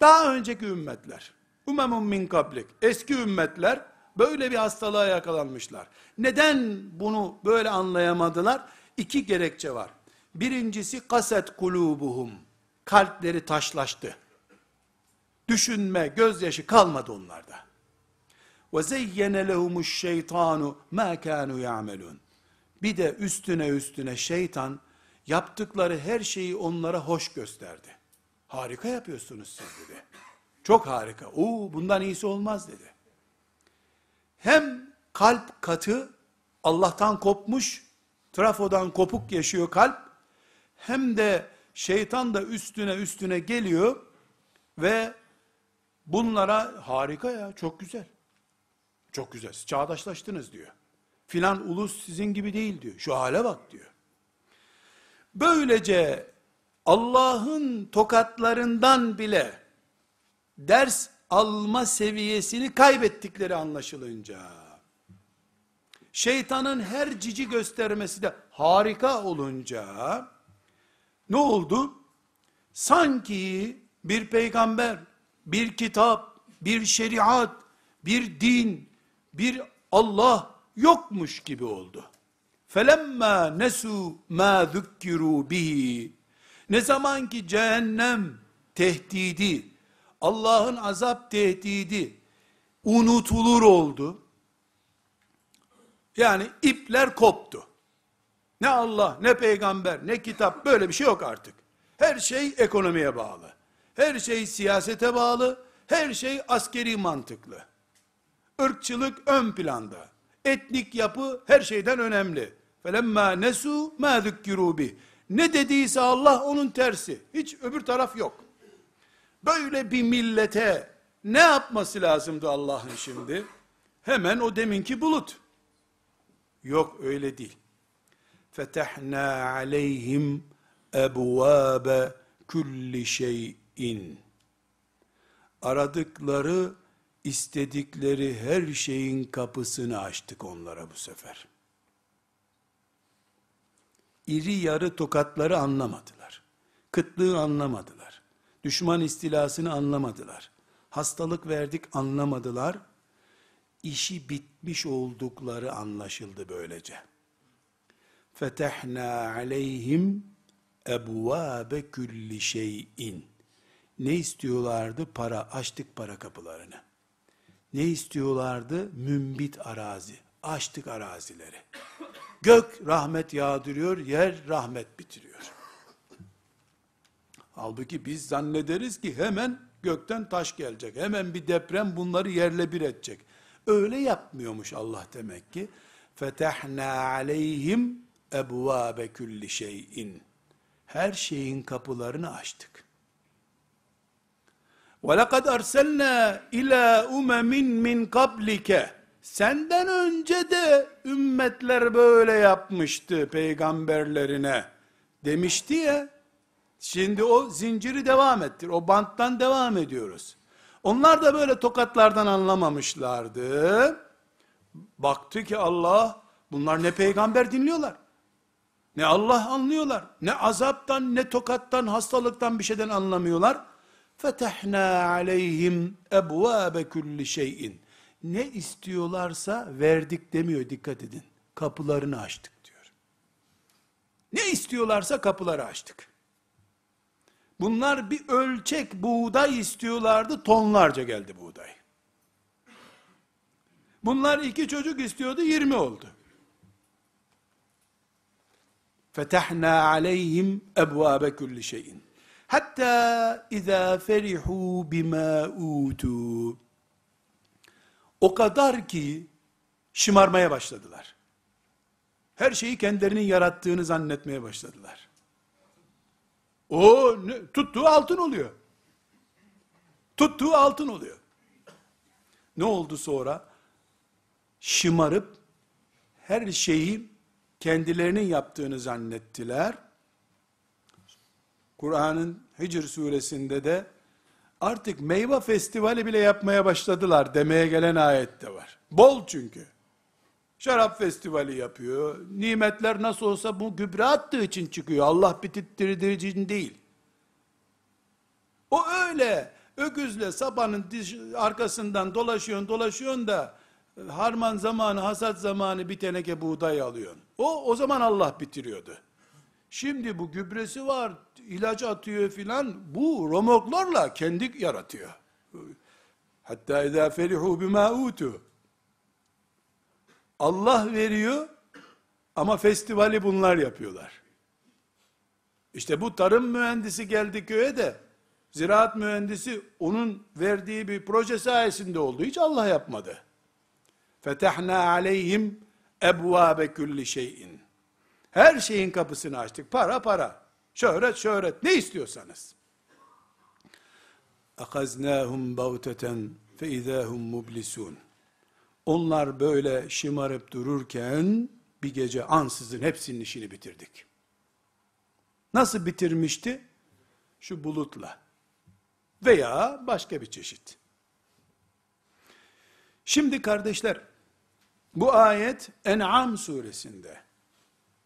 Daha önceki ümmetler. Umemun min kablik. Eski ümmetler böyle bir hastalığa yakalanmışlar. Neden bunu böyle anlayamadılar? İki gerekçe var. Birincisi kaset kulubuhum. Kalpleri taşlaştı. Düşünme, gözyaşı kalmadı onlarda. Ve zeyyene lehumuş şeytanu ma kanu ya'melun. Bir de üstüne üstüne şeytan yaptıkları her şeyi onlara hoş gösterdi. Harika yapıyorsunuz siz dedi. Çok harika. Oo bundan iyisi olmaz dedi. Hem kalp katı Allah'tan kopmuş, trafodan kopuk yaşıyor kalp hem de şeytan da üstüne üstüne geliyor ve bunlara harika ya çok güzel. Çok güzel. Çağdaşlaştınız diyor. Filan ulus sizin gibi değil diyor. Şu hale bak diyor. Böylece Allah'ın tokatlarından bile ders alma seviyesini kaybettikleri anlaşılınca şeytanın her cici göstermesi de harika olunca ne oldu? Sanki bir peygamber, bir kitap, bir şeriat, bir din, bir Allah yokmuş gibi oldu. Felemma nesu ma zukkiru bihi. Ne zaman ki cehennem tehdidi, Allah'ın azap tehdidi unutulur oldu. Yani ipler koptu. Ne Allah, ne peygamber, ne kitap böyle bir şey yok artık. Her şey ekonomiye bağlı. Her şey siyasete bağlı. Her şey askeri mantıklı. Irkçılık ön planda. Etnik yapı her şeyden önemli. فَلَمَّا nesu مَا ذُكِّرُوا Ne dediyse Allah onun tersi. Hiç öbür taraf yok. Böyle bir millete ne yapması lazımdı Allah'ın şimdi? Hemen o deminki bulut. Yok öyle değil. Fetehna aleyhim ebvabe kulli şeyin. Aradıkları, istedikleri her şeyin kapısını açtık onlara bu sefer. İri yarı tokatları anlamadılar. Kıtlığı anlamadılar. Düşman istilasını anlamadılar. Hastalık verdik anlamadılar. İşi bitmiş oldukları anlaşıldı böylece. Fetehna aleyhim ebvabe külli şeyin. Ne istiyorlardı? Para. Açtık para kapılarını. Ne istiyorlardı? Mümbit arazi. Açtık arazileri. Gök rahmet yağdırıyor, yer rahmet bitiriyor. Halbuki biz zannederiz ki hemen gökten taş gelecek. Hemen bir deprem bunları yerle bir edecek. Öyle yapmıyormuş Allah demek ki. Fetehna aleyhim ebvabe külli şeyin. Her şeyin kapılarını açtık. وَلَقَدْ أَرْسَلْنَا اِلَى اُمَمٍ مِّنْ قَبْلِكَ Senden önce de ümmetler böyle yapmıştı peygamberlerine demişti ya. Şimdi o zinciri devam ettir. O banttan devam ediyoruz. Onlar da böyle tokatlardan anlamamışlardı. Baktı ki Allah, bunlar ne peygamber dinliyorlar, ne Allah anlıyorlar, ne azaptan, ne tokattan, hastalıktan bir şeyden anlamıyorlar. Fetehna aleyhim ebvabe kulli şeyin. Ne istiyorlarsa verdik demiyor dikkat edin. Kapılarını açtık diyor. Ne istiyorlarsa kapıları açtık. Bunlar bir ölçek buğday istiyorlardı, tonlarca geldi buğday. Bunlar iki çocuk istiyordu, yirmi oldu. Fetahna aleyhim ebvabe kulli şeyin. Hatta izâ ferihû bimâ utu. O kadar ki şımarmaya başladılar. Her şeyi kendilerinin yarattığını zannetmeye başladılar. O ne, tuttuğu altın oluyor. Tuttuğu altın oluyor. Ne oldu sonra? Şımarıp her şeyi kendilerinin yaptığını zannettiler. Kur'an'ın Hicr suresinde de artık meyve festivali bile yapmaya başladılar demeye gelen ayette var. Bol çünkü. Şarap festivali yapıyor. Nimetler nasıl olsa bu gübre attığı için çıkıyor. Allah bitirttirdiği için değil. O öyle öküzle sapanın arkasından dolaşıyorsun dolaşıyorsun da harman zamanı, hasat zamanı bir teneke buğday alıyorsun. O, o zaman Allah bitiriyordu. Şimdi bu gübresi var, ilacı atıyor filan, bu romoklarla kendi yaratıyor. Hatta idâ ferihu bimâ utu. Allah veriyor ama festivali bunlar yapıyorlar. İşte bu tarım mühendisi geldi köye de ziraat mühendisi onun verdiği bir proje sayesinde oldu. Hiç Allah yapmadı. Fetehna aleyhim ebvabe kulli şeyin. Her şeyin kapısını açtık. Para para. Şöhret şöhret. Ne istiyorsanız. Bagteten fe izahum mublisun. Onlar böyle şımarıp dururken bir gece ansızın hepsinin işini bitirdik. Nasıl bitirmişti? Şu bulutla. Veya başka bir çeşit. Şimdi kardeşler, bu ayet En'am suresinde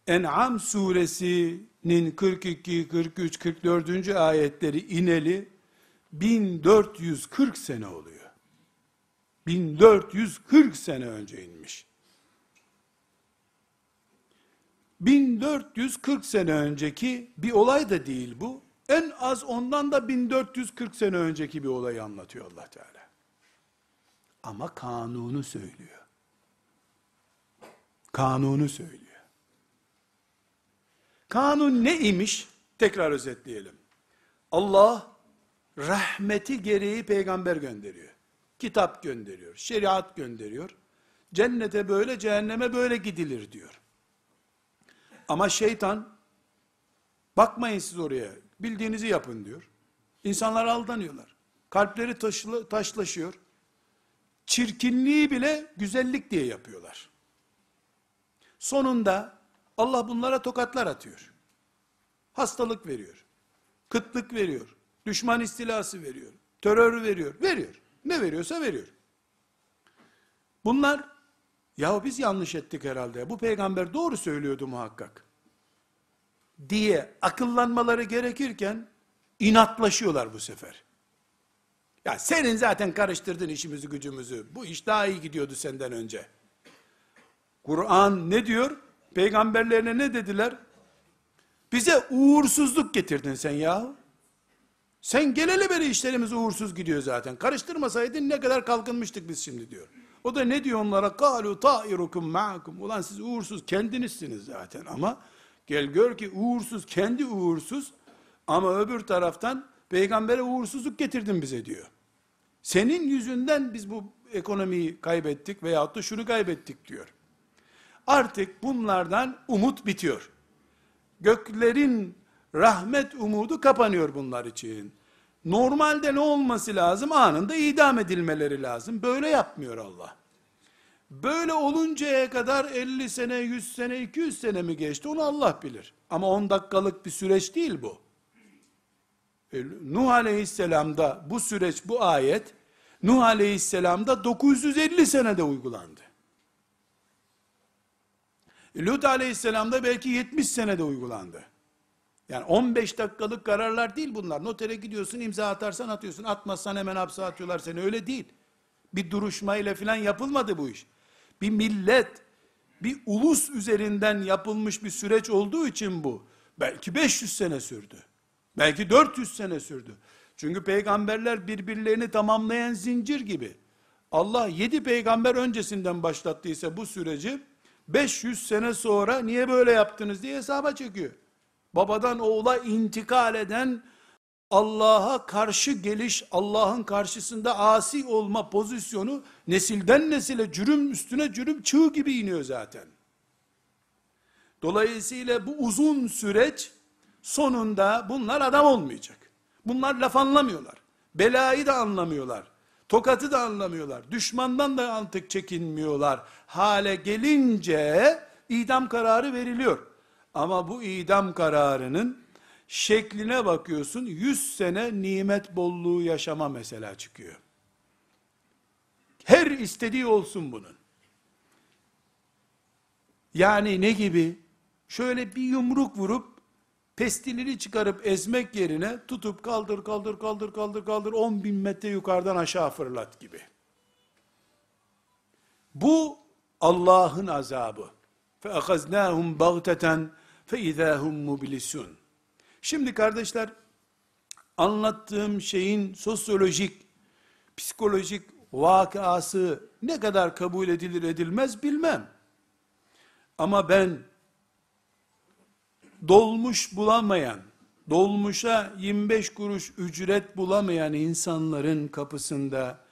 En'am suresinin 42, 43, 44. ayetleri ineli 1440 sene oluyor. 1440 sene önce inmiş. 1440 sene önceki bir olay da değil bu. En az ondan da 1440 sene önceki bir olayı anlatıyor Allah Teala. Ama kanunu söylüyor. Kanunu söylüyor. Kanun ne imiş? Tekrar özetleyelim. Allah rahmeti gereği peygamber gönderiyor. Kitap gönderiyor, şeriat gönderiyor. Cennete böyle, cehenneme böyle gidilir diyor. Ama şeytan, bakmayın siz oraya, bildiğinizi yapın diyor. İnsanlar aldanıyorlar. Kalpleri taşlı, taşlaşıyor. Çirkinliği bile güzellik diye yapıyorlar. Sonunda Allah bunlara tokatlar atıyor. Hastalık veriyor. Kıtlık veriyor. Düşman istilası veriyor. Terör veriyor. Veriyor. Ne veriyorsa veriyor. Bunlar ya biz yanlış ettik herhalde. Bu peygamber doğru söylüyordu muhakkak. Diye akıllanmaları gerekirken inatlaşıyorlar bu sefer. Ya senin zaten karıştırdın işimizi gücümüzü. Bu iş daha iyi gidiyordu senden önce. Kur'an ne diyor? Peygamberlerine ne dediler? Bize uğursuzluk getirdin sen ya. Sen geleli beri işlerimiz uğursuz gidiyor zaten. Karıştırmasaydın ne kadar kalkınmıştık biz şimdi diyor. O da ne diyor onlara? Kalu ta'irukum ma'akum. Ulan siz uğursuz kendinizsiniz zaten ama gel gör ki uğursuz kendi uğursuz ama öbür taraftan peygambere uğursuzluk getirdin bize diyor. Senin yüzünden biz bu ekonomiyi kaybettik veyahut da şunu kaybettik diyor. Artık bunlardan umut bitiyor. Göklerin rahmet umudu kapanıyor bunlar için. Normalde ne olması lazım? Anında idam edilmeleri lazım. Böyle yapmıyor Allah. Böyle oluncaya kadar 50 sene, 100 sene, 200 sene mi geçti onu Allah bilir. Ama 10 dakikalık bir süreç değil bu. E, Nuh Aleyhisselam'da bu süreç, bu ayet, Nuh Aleyhisselam'da 950 senede uygulandı. Lut aleyhisselamda belki 70 senede uygulandı. Yani 15 dakikalık kararlar değil bunlar. Notere gidiyorsun imza atarsan atıyorsun. Atmazsan hemen hapse atıyorlar seni. Öyle değil. Bir duruşmayla filan yapılmadı bu iş. Bir millet, bir ulus üzerinden yapılmış bir süreç olduğu için bu. Belki 500 sene sürdü. Belki 400 sene sürdü. Çünkü peygamberler birbirlerini tamamlayan zincir gibi. Allah yedi peygamber öncesinden başlattıysa bu süreci 500 sene sonra niye böyle yaptınız diye hesaba çekiyor. Babadan oğula intikal eden Allah'a karşı geliş, Allah'ın karşısında asi olma pozisyonu nesilden nesile cürüm üstüne cürüm çığ gibi iniyor zaten. Dolayısıyla bu uzun süreç sonunda bunlar adam olmayacak. Bunlar laf anlamıyorlar. Belayı da anlamıyorlar. Tokatı da anlamıyorlar. Düşmandan da antık çekinmiyorlar. Hale gelince idam kararı veriliyor. Ama bu idam kararının şekline bakıyorsun 100 sene nimet bolluğu yaşama mesela çıkıyor. Her istediği olsun bunun. Yani ne gibi? Şöyle bir yumruk vurup pestilini çıkarıp ezmek yerine tutup kaldır kaldır kaldır kaldır kaldır 10 bin metre yukarıdan aşağı fırlat gibi. Bu Allah'ın azabı. فَاَخَزْنَاهُمْ بَغْتَةً فَاِذَا هُمْ مُبْلِسُونَ Şimdi kardeşler, anlattığım şeyin sosyolojik, psikolojik vakası ne kadar kabul edilir edilmez bilmem. Ama ben dolmuş bulamayan, dolmuşa 25 kuruş ücret bulamayan insanların kapısında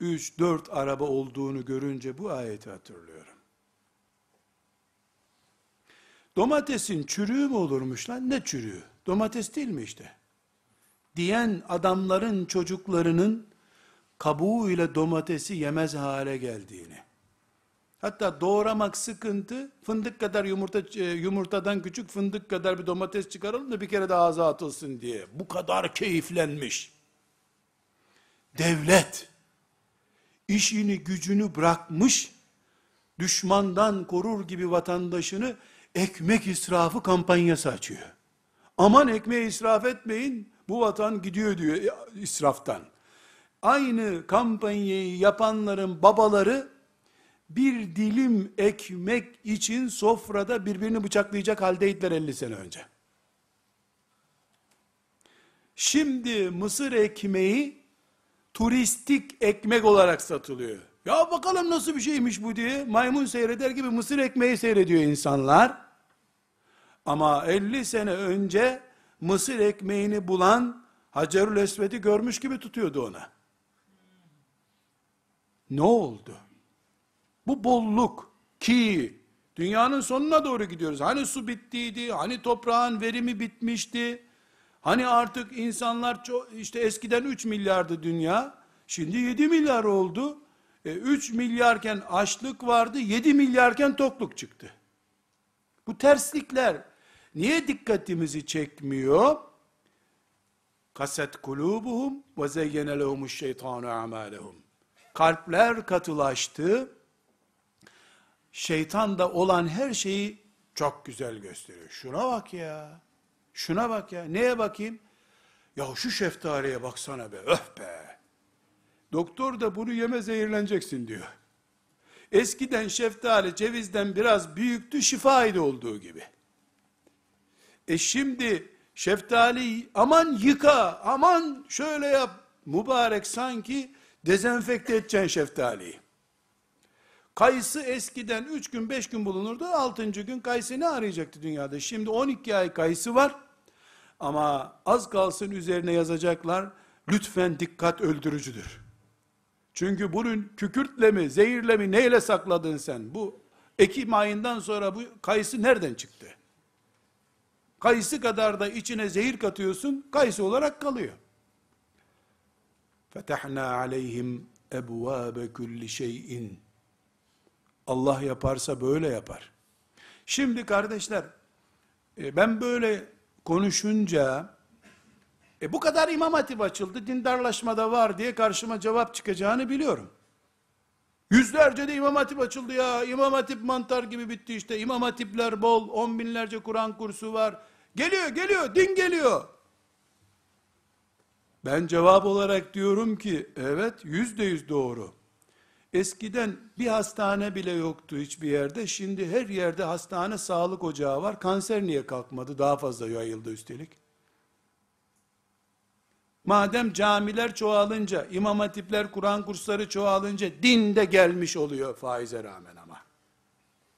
3-4 araba olduğunu görünce bu ayeti hatırlıyorum. Domatesin çürüğü mü olurmuş lan? Ne çürüğü? Domates değil mi işte? Diyen adamların çocuklarının kabuğuyla domatesi yemez hale geldiğini, Hatta doğramak sıkıntı, fındık kadar yumurta e, yumurtadan küçük fındık kadar bir domates çıkaralım da bir kere de ağza atılsın diye. Bu kadar keyiflenmiş. Devlet işini gücünü bırakmış, düşmandan korur gibi vatandaşını ekmek israfı kampanyası açıyor. Aman ekmeği israf etmeyin, bu vatan gidiyor diyor israftan. Aynı kampanyayı yapanların babaları bir dilim ekmek için sofrada birbirini bıçaklayacak haldeydiler 50 sene önce. Şimdi mısır ekmeği turistik ekmek olarak satılıyor. Ya bakalım nasıl bir şeymiş bu diye maymun seyreder gibi mısır ekmeği seyrediyor insanlar. Ama 50 sene önce mısır ekmeğini bulan Hacerül Esved'i görmüş gibi tutuyordu ona. Ne oldu? Bu bolluk ki dünyanın sonuna doğru gidiyoruz. Hani su bittiydi, hani toprağın verimi bitmişti. Hani artık insanlar çok, işte eskiden 3 milyardı dünya, şimdi 7 milyar oldu. E, 3 milyarken açlık vardı, 7 milyarken tokluk çıktı. Bu terslikler niye dikkatimizi çekmiyor? Kaset kulubuhum ve zeyyene lehumuş şeytanu amalehum. Kalpler katılaştı. Şeytan da olan her şeyi çok güzel gösteriyor. Şuna bak ya. Şuna bak ya. Neye bakayım? Ya şu şeftaliye baksana be. Öh be. Doktor da bunu yeme zehirleneceksin diyor. Eskiden şeftali cevizden biraz büyüktü, şifaydı olduğu gibi. E şimdi şeftali aman yıka, aman şöyle yap. Mübarek sanki dezenfekte edeceksin şeftaliyi. Kayısı eskiden 3 gün 5 gün bulunurdu. 6. gün kayısı ne arayacaktı dünyada? Şimdi 12 ay kayısı var. Ama az kalsın üzerine yazacaklar. Lütfen dikkat öldürücüdür. Çünkü bunun kükürtle mi, zehirle mi, neyle sakladın sen? Bu Ekim ayından sonra bu kayısı nereden çıktı? Kayısı kadar da içine zehir katıyorsun, kayısı olarak kalıyor. Fetahna aleyhim ebvâbe kulli şeyin. Allah yaparsa böyle yapar. Şimdi kardeşler, e, ben böyle konuşunca, e bu kadar imam hatip açıldı, dindarlaşmada var diye karşıma cevap çıkacağını biliyorum. Yüzlerce de imam hatip açıldı ya, imam hatip mantar gibi bitti işte, imam hatipler bol, on binlerce Kur'an kursu var. Geliyor, geliyor, din geliyor. Ben cevap olarak diyorum ki, evet yüzde yüz doğru. Eskiden bir hastane bile yoktu hiçbir yerde. Şimdi her yerde hastane, sağlık ocağı var. Kanser niye kalkmadı? Daha fazla yayıldı üstelik. Madem camiler çoğalınca, imam hatipler, Kur'an kursları çoğalınca din de gelmiş oluyor faize rağmen ama.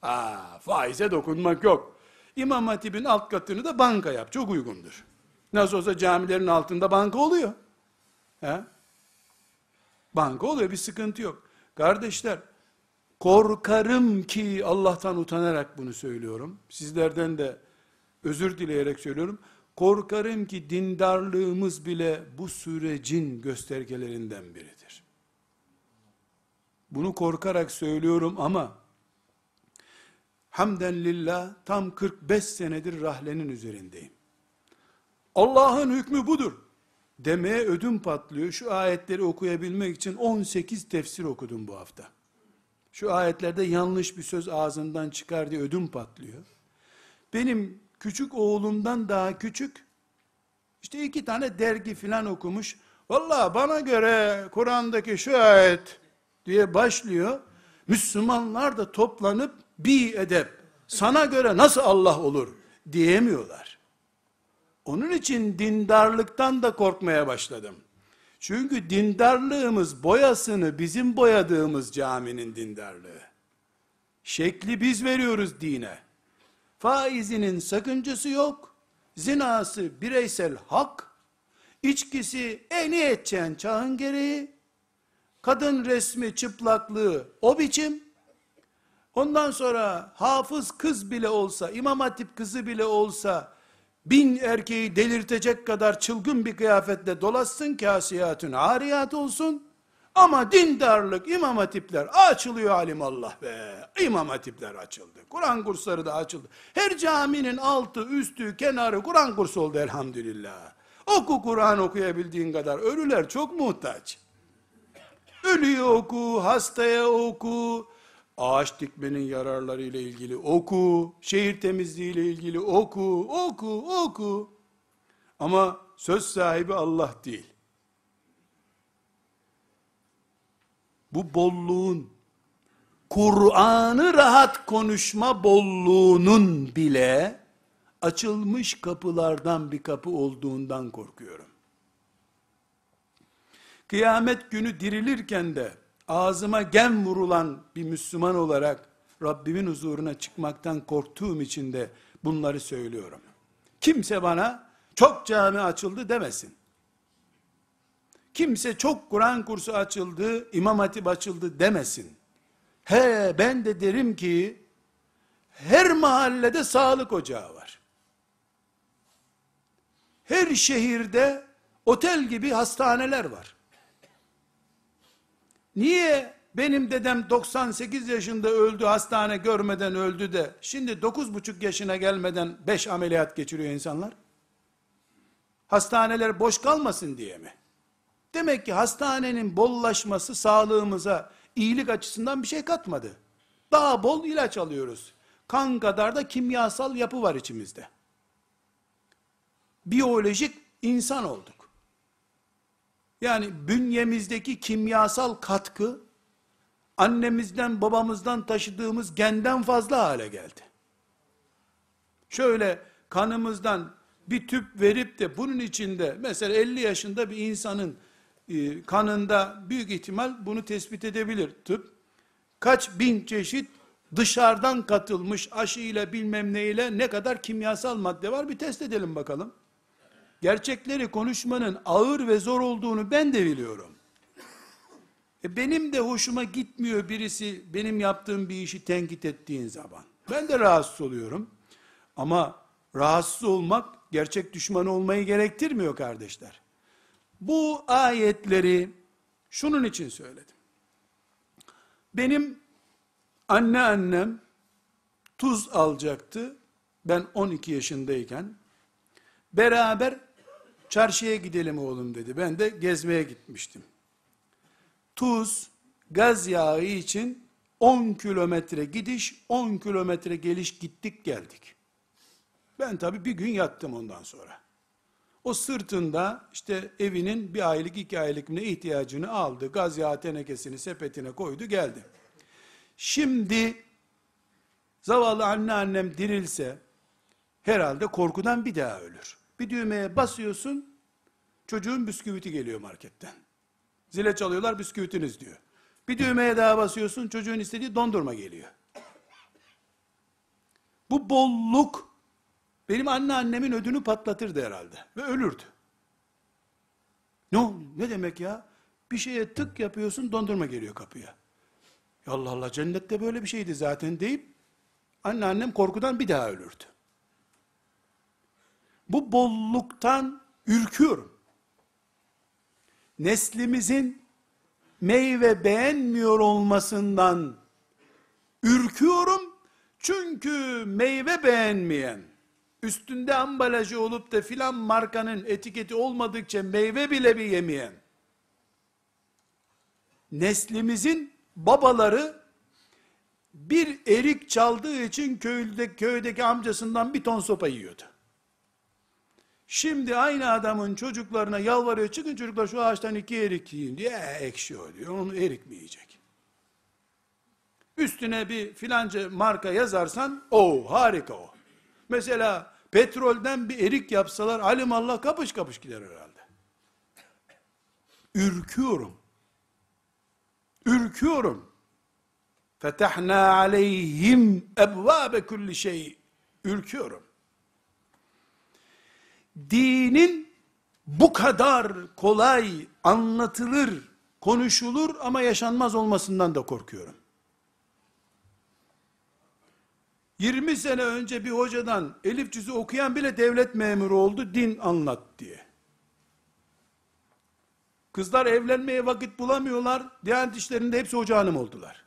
Aa, faize dokunmak yok. İmam hatibin alt katını da banka yap. Çok uygundur. Nasıl olsa camilerin altında banka oluyor. He? Banka oluyor bir sıkıntı yok. Kardeşler, korkarım ki Allah'tan utanarak bunu söylüyorum. Sizlerden de özür dileyerek söylüyorum. Korkarım ki dindarlığımız bile bu sürecin göstergelerinden biridir. Bunu korkarak söylüyorum ama hamden lillah tam 45 senedir rahlenin üzerindeyim. Allah'ın hükmü budur demeye ödüm patlıyor. Şu ayetleri okuyabilmek için 18 tefsir okudum bu hafta. Şu ayetlerde yanlış bir söz ağzından çıkar diye ödüm patlıyor. Benim küçük oğlumdan daha küçük, işte iki tane dergi filan okumuş. Valla bana göre Kur'an'daki şu ayet diye başlıyor. Müslümanlar da toplanıp bir edep, sana göre nasıl Allah olur diyemiyorlar. Onun için dindarlıktan da korkmaya başladım. Çünkü dindarlığımız boyasını bizim boyadığımız caminin dindarlığı. Şekli biz veriyoruz dine. Faizinin sakıncası yok. Zinası bireysel hak. İçkisi en iyi edeceğin çağın gereği. Kadın resmi çıplaklığı o biçim. Ondan sonra hafız kız bile olsa, imam hatip kızı bile olsa, bin erkeği delirtecek kadar çılgın bir kıyafetle dolaşsın kasiyatın ariyat olsun. Ama dindarlık, imam hatipler açılıyor alim Allah be. İmam hatipler açıldı. Kur'an kursları da açıldı. Her caminin altı, üstü, kenarı Kur'an kursu oldu elhamdülillah. Oku Kur'an okuyabildiğin kadar. Ölüler çok muhtaç. Ölüyü oku, hastaya oku, Ağaç dikmenin yararları ile ilgili oku, şehir temizliği ile ilgili oku, oku, oku. Ama söz sahibi Allah değil. Bu bolluğun, Kur'an'ı rahat konuşma bolluğunun bile açılmış kapılardan bir kapı olduğundan korkuyorum. Kıyamet günü dirilirken de ağzıma gem vurulan bir Müslüman olarak Rabbimin huzuruna çıkmaktan korktuğum için de bunları söylüyorum. Kimse bana çok cami açıldı demesin. Kimse çok Kur'an kursu açıldı, imam hatip açıldı demesin. He ben de derim ki her mahallede sağlık ocağı var. Her şehirde otel gibi hastaneler var. Niye benim dedem 98 yaşında öldü, hastane görmeden öldü de, şimdi 9,5 yaşına gelmeden 5 ameliyat geçiriyor insanlar? Hastaneler boş kalmasın diye mi? Demek ki hastanenin bollaşması sağlığımıza iyilik açısından bir şey katmadı. Daha bol ilaç alıyoruz. Kan kadar da kimyasal yapı var içimizde. Biyolojik insan olduk. Yani bünyemizdeki kimyasal katkı annemizden babamızdan taşıdığımız genden fazla hale geldi. Şöyle kanımızdan bir tüp verip de bunun içinde mesela 50 yaşında bir insanın e, kanında büyük ihtimal bunu tespit edebilir tıp. Kaç bin çeşit dışarıdan katılmış aşıyla bilmem neyle ne kadar kimyasal madde var bir test edelim bakalım. Gerçekleri konuşmanın ağır ve zor olduğunu ben de biliyorum. E benim de hoşuma gitmiyor birisi benim yaptığım bir işi tenkit ettiğin zaman. Ben de rahatsız oluyorum. Ama rahatsız olmak gerçek düşman olmayı gerektirmiyor kardeşler. Bu ayetleri şunun için söyledim. Benim anne annem tuz alacaktı. Ben 12 yaşındayken beraber çarşıya gidelim oğlum dedi. Ben de gezmeye gitmiştim. Tuz, gaz yağı için 10 kilometre gidiş, 10 kilometre geliş gittik geldik. Ben tabi bir gün yattım ondan sonra. O sırtında işte evinin bir aylık iki aylık ne ihtiyacını aldı. Gaz yağı tenekesini sepetine koydu geldi. Şimdi zavallı anne annem dirilse herhalde korkudan bir daha ölür. Bir düğmeye basıyorsun çocuğun bisküviti geliyor marketten. Zile çalıyorlar bisküvitiniz diyor. Bir düğmeye daha basıyorsun çocuğun istediği dondurma geliyor. Bu bolluk benim anneannemin ödünü patlatırdı herhalde ve ölürdü. Ne Ne demek ya? Bir şeye tık yapıyorsun dondurma geliyor kapıya. Ya Allah Allah cennette böyle bir şeydi zaten deyip anneannem korkudan bir daha ölürdü. Bu bolluktan ürküyorum. Neslimizin meyve beğenmiyor olmasından ürküyorum. Çünkü meyve beğenmeyen, üstünde ambalajı olup da filan markanın etiketi olmadıkça meyve bile bir yemeyen, neslimizin babaları bir erik çaldığı için köyde, köydeki amcasından bir ton sopa yiyordu. Şimdi aynı adamın çocuklarına yalvarıyor, çıkın çocuklar şu ağaçtan iki erik yiyin diye, ee, ekşi o diyor, onu erik mi yiyecek? Üstüne bir filanca marka yazarsan, o harika o. Mesela petrolden bir erik yapsalar alimallah kapış kapış gider herhalde. Ürküyorum. Ürküyorum. Fetahna aleyhim ebvabe kulli şey. Ürküyorum. Dinin bu kadar kolay anlatılır, konuşulur ama yaşanmaz olmasından da korkuyorum. 20 sene önce bir hocadan elif cüzü okuyan bile devlet memuru oldu din anlat diye. Kızlar evlenmeye vakit bulamıyorlar. Diyanet işlerinde hepsi hoca hanım oldular.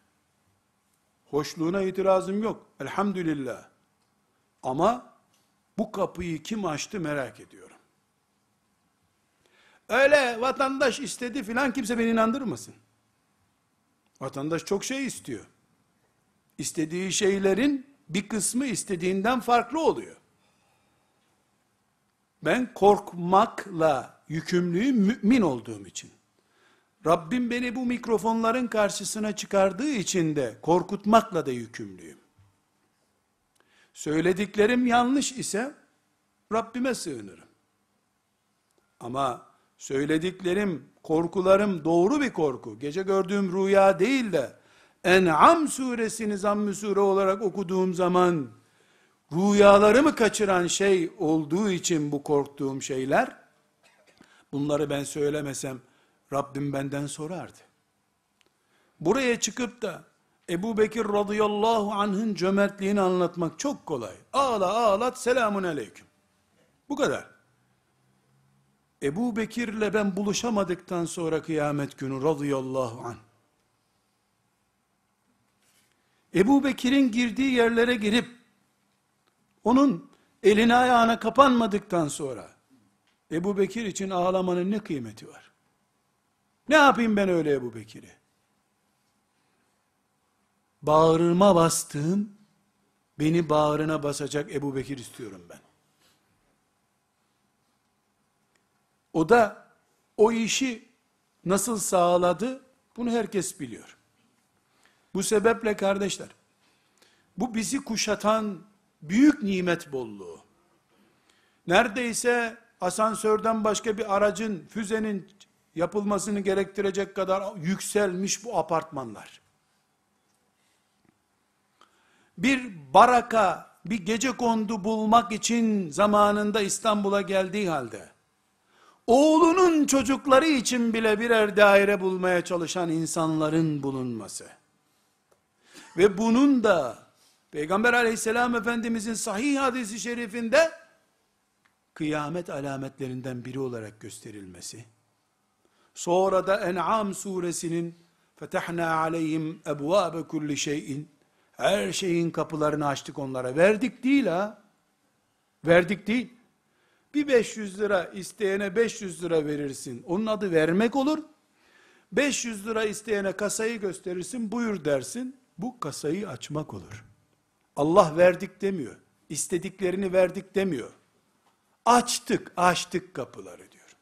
Hoşluğuna itirazım yok. Elhamdülillah. Ama bu kapıyı kim açtı merak ediyorum. Öyle vatandaş istedi filan kimse beni inandırmasın. Vatandaş çok şey istiyor. istediği şeylerin bir kısmı istediğinden farklı oluyor. Ben korkmakla yükümlüyüm mümin olduğum için. Rabbim beni bu mikrofonların karşısına çıkardığı için de korkutmakla da yükümlüyüm. Söylediklerim yanlış ise Rabbime sığınırım. Ama söylediklerim, korkularım doğru bir korku. Gece gördüğüm rüya değil de En'am suresini zamm-ı sure olarak okuduğum zaman rüyalarımı kaçıran şey olduğu için bu korktuğum şeyler bunları ben söylemesem Rabbim benden sorardı. Buraya çıkıp da Ebu Bekir radıyallahu anh'ın cömertliğini anlatmak çok kolay. Ağla ağlat selamun aleyküm. Bu kadar. Ebu Bekir'le ben buluşamadıktan sonra kıyamet günü radıyallahu anh. Ebu Bekir'in girdiği yerlere girip, onun eline ayağına kapanmadıktan sonra, Ebu Bekir için ağlamanın ne kıymeti var? Ne yapayım ben öyle Ebu Bekir'i? Bağrıma bastığım, beni bağrına basacak Ebu Bekir istiyorum ben. O da o işi nasıl sağladı bunu herkes biliyor. Bu sebeple kardeşler bu bizi kuşatan büyük nimet bolluğu. Neredeyse asansörden başka bir aracın, füzenin yapılmasını gerektirecek kadar yükselmiş bu apartmanlar. Bir baraka, bir gece kondu bulmak için zamanında İstanbul'a geldiği halde, oğlunun çocukları için bile birer daire bulmaya çalışan insanların bulunması ve bunun da Peygamber aleyhisselam efendimizin sahih hadisi şerifinde kıyamet alametlerinden biri olarak gösterilmesi. Sonra da En'am suresinin fetahna aleyhim ebvabe kulli şeyin her şeyin kapılarını açtık onlara verdik değil ha verdik değil bir 500 lira isteyene 500 lira verirsin. Onun adı vermek olur. 500 lira isteyene kasayı gösterirsin, buyur dersin. Bu kasayı açmak olur. Allah verdik demiyor. İstediklerini verdik demiyor. Açtık, açtık kapıları diyor.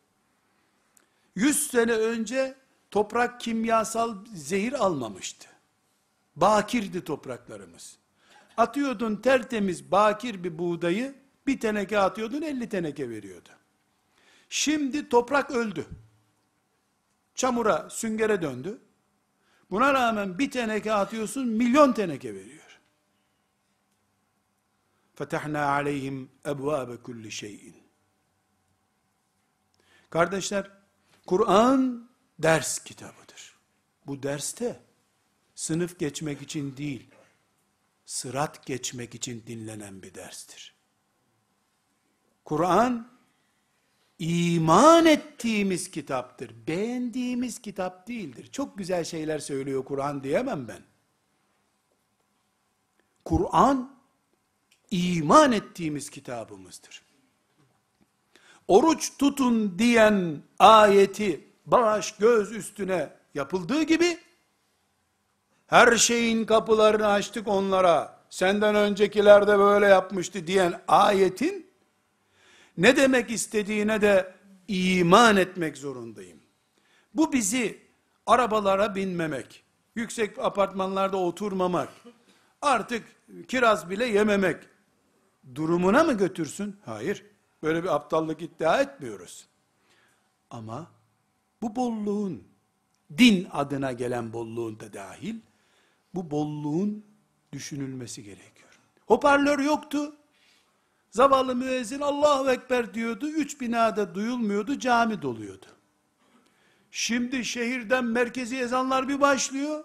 100 sene önce toprak kimyasal zehir almamıştı. Bakirdi topraklarımız. Atıyordun tertemiz bakir bir buğdayı, bir teneke atıyordun 50 teneke veriyordu. Şimdi toprak öldü. Çamura, süngere döndü. Buna rağmen bir teneke atıyorsun milyon teneke veriyor. Fetahna aleyhim ebvabe kulli şeyin. Kardeşler, Kur'an ders kitabıdır. Bu derste sınıf geçmek için değil, sırat geçmek için dinlenen bir derstir. Kur'an iman ettiğimiz kitaptır. Beğendiğimiz kitap değildir. Çok güzel şeyler söylüyor Kur'an diyemem ben. Kur'an iman ettiğimiz kitabımızdır. Oruç tutun diyen ayeti baş göz üstüne yapıldığı gibi her şeyin kapılarını açtık onlara. Senden öncekiler de böyle yapmıştı diyen ayetin ne demek istediğine de iman etmek zorundayım. Bu bizi arabalara binmemek, yüksek apartmanlarda oturmamak, artık kiraz bile yememek durumuna mı götürsün? Hayır. Böyle bir aptallık iddia etmiyoruz. Ama bu bolluğun, din adına gelen bolluğun da dahil, bu bolluğun düşünülmesi gerekiyor. Hoparlör yoktu. Zavallı müezzin Allahu Ekber diyordu. Üç binada duyulmuyordu. Cami doluyordu. Şimdi şehirden merkezi ezanlar bir başlıyor.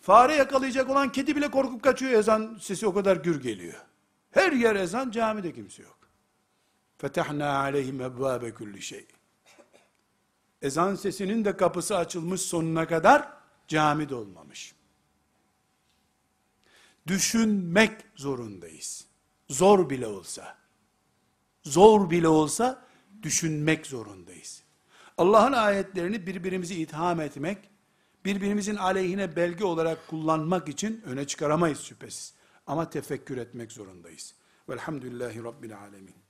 Fare yakalayacak olan kedi bile korkup kaçıyor ezan sesi o kadar gür geliyor. Her yer ezan camide kimse yok. Fetahna aleyhim ebvabe kulli şey. Ezan sesinin de kapısı açılmış sonuna kadar cami dolmamış. Düşünmek zorundayız. Zor bile olsa. Zor bile olsa düşünmek zorundayız. Allah'ın ayetlerini birbirimizi itham etmek, birbirimizin aleyhine belge olarak kullanmak için öne çıkaramayız şüphesiz. Ama tefekkür etmek zorundayız. Velhamdülillahi Rabbil Alemin.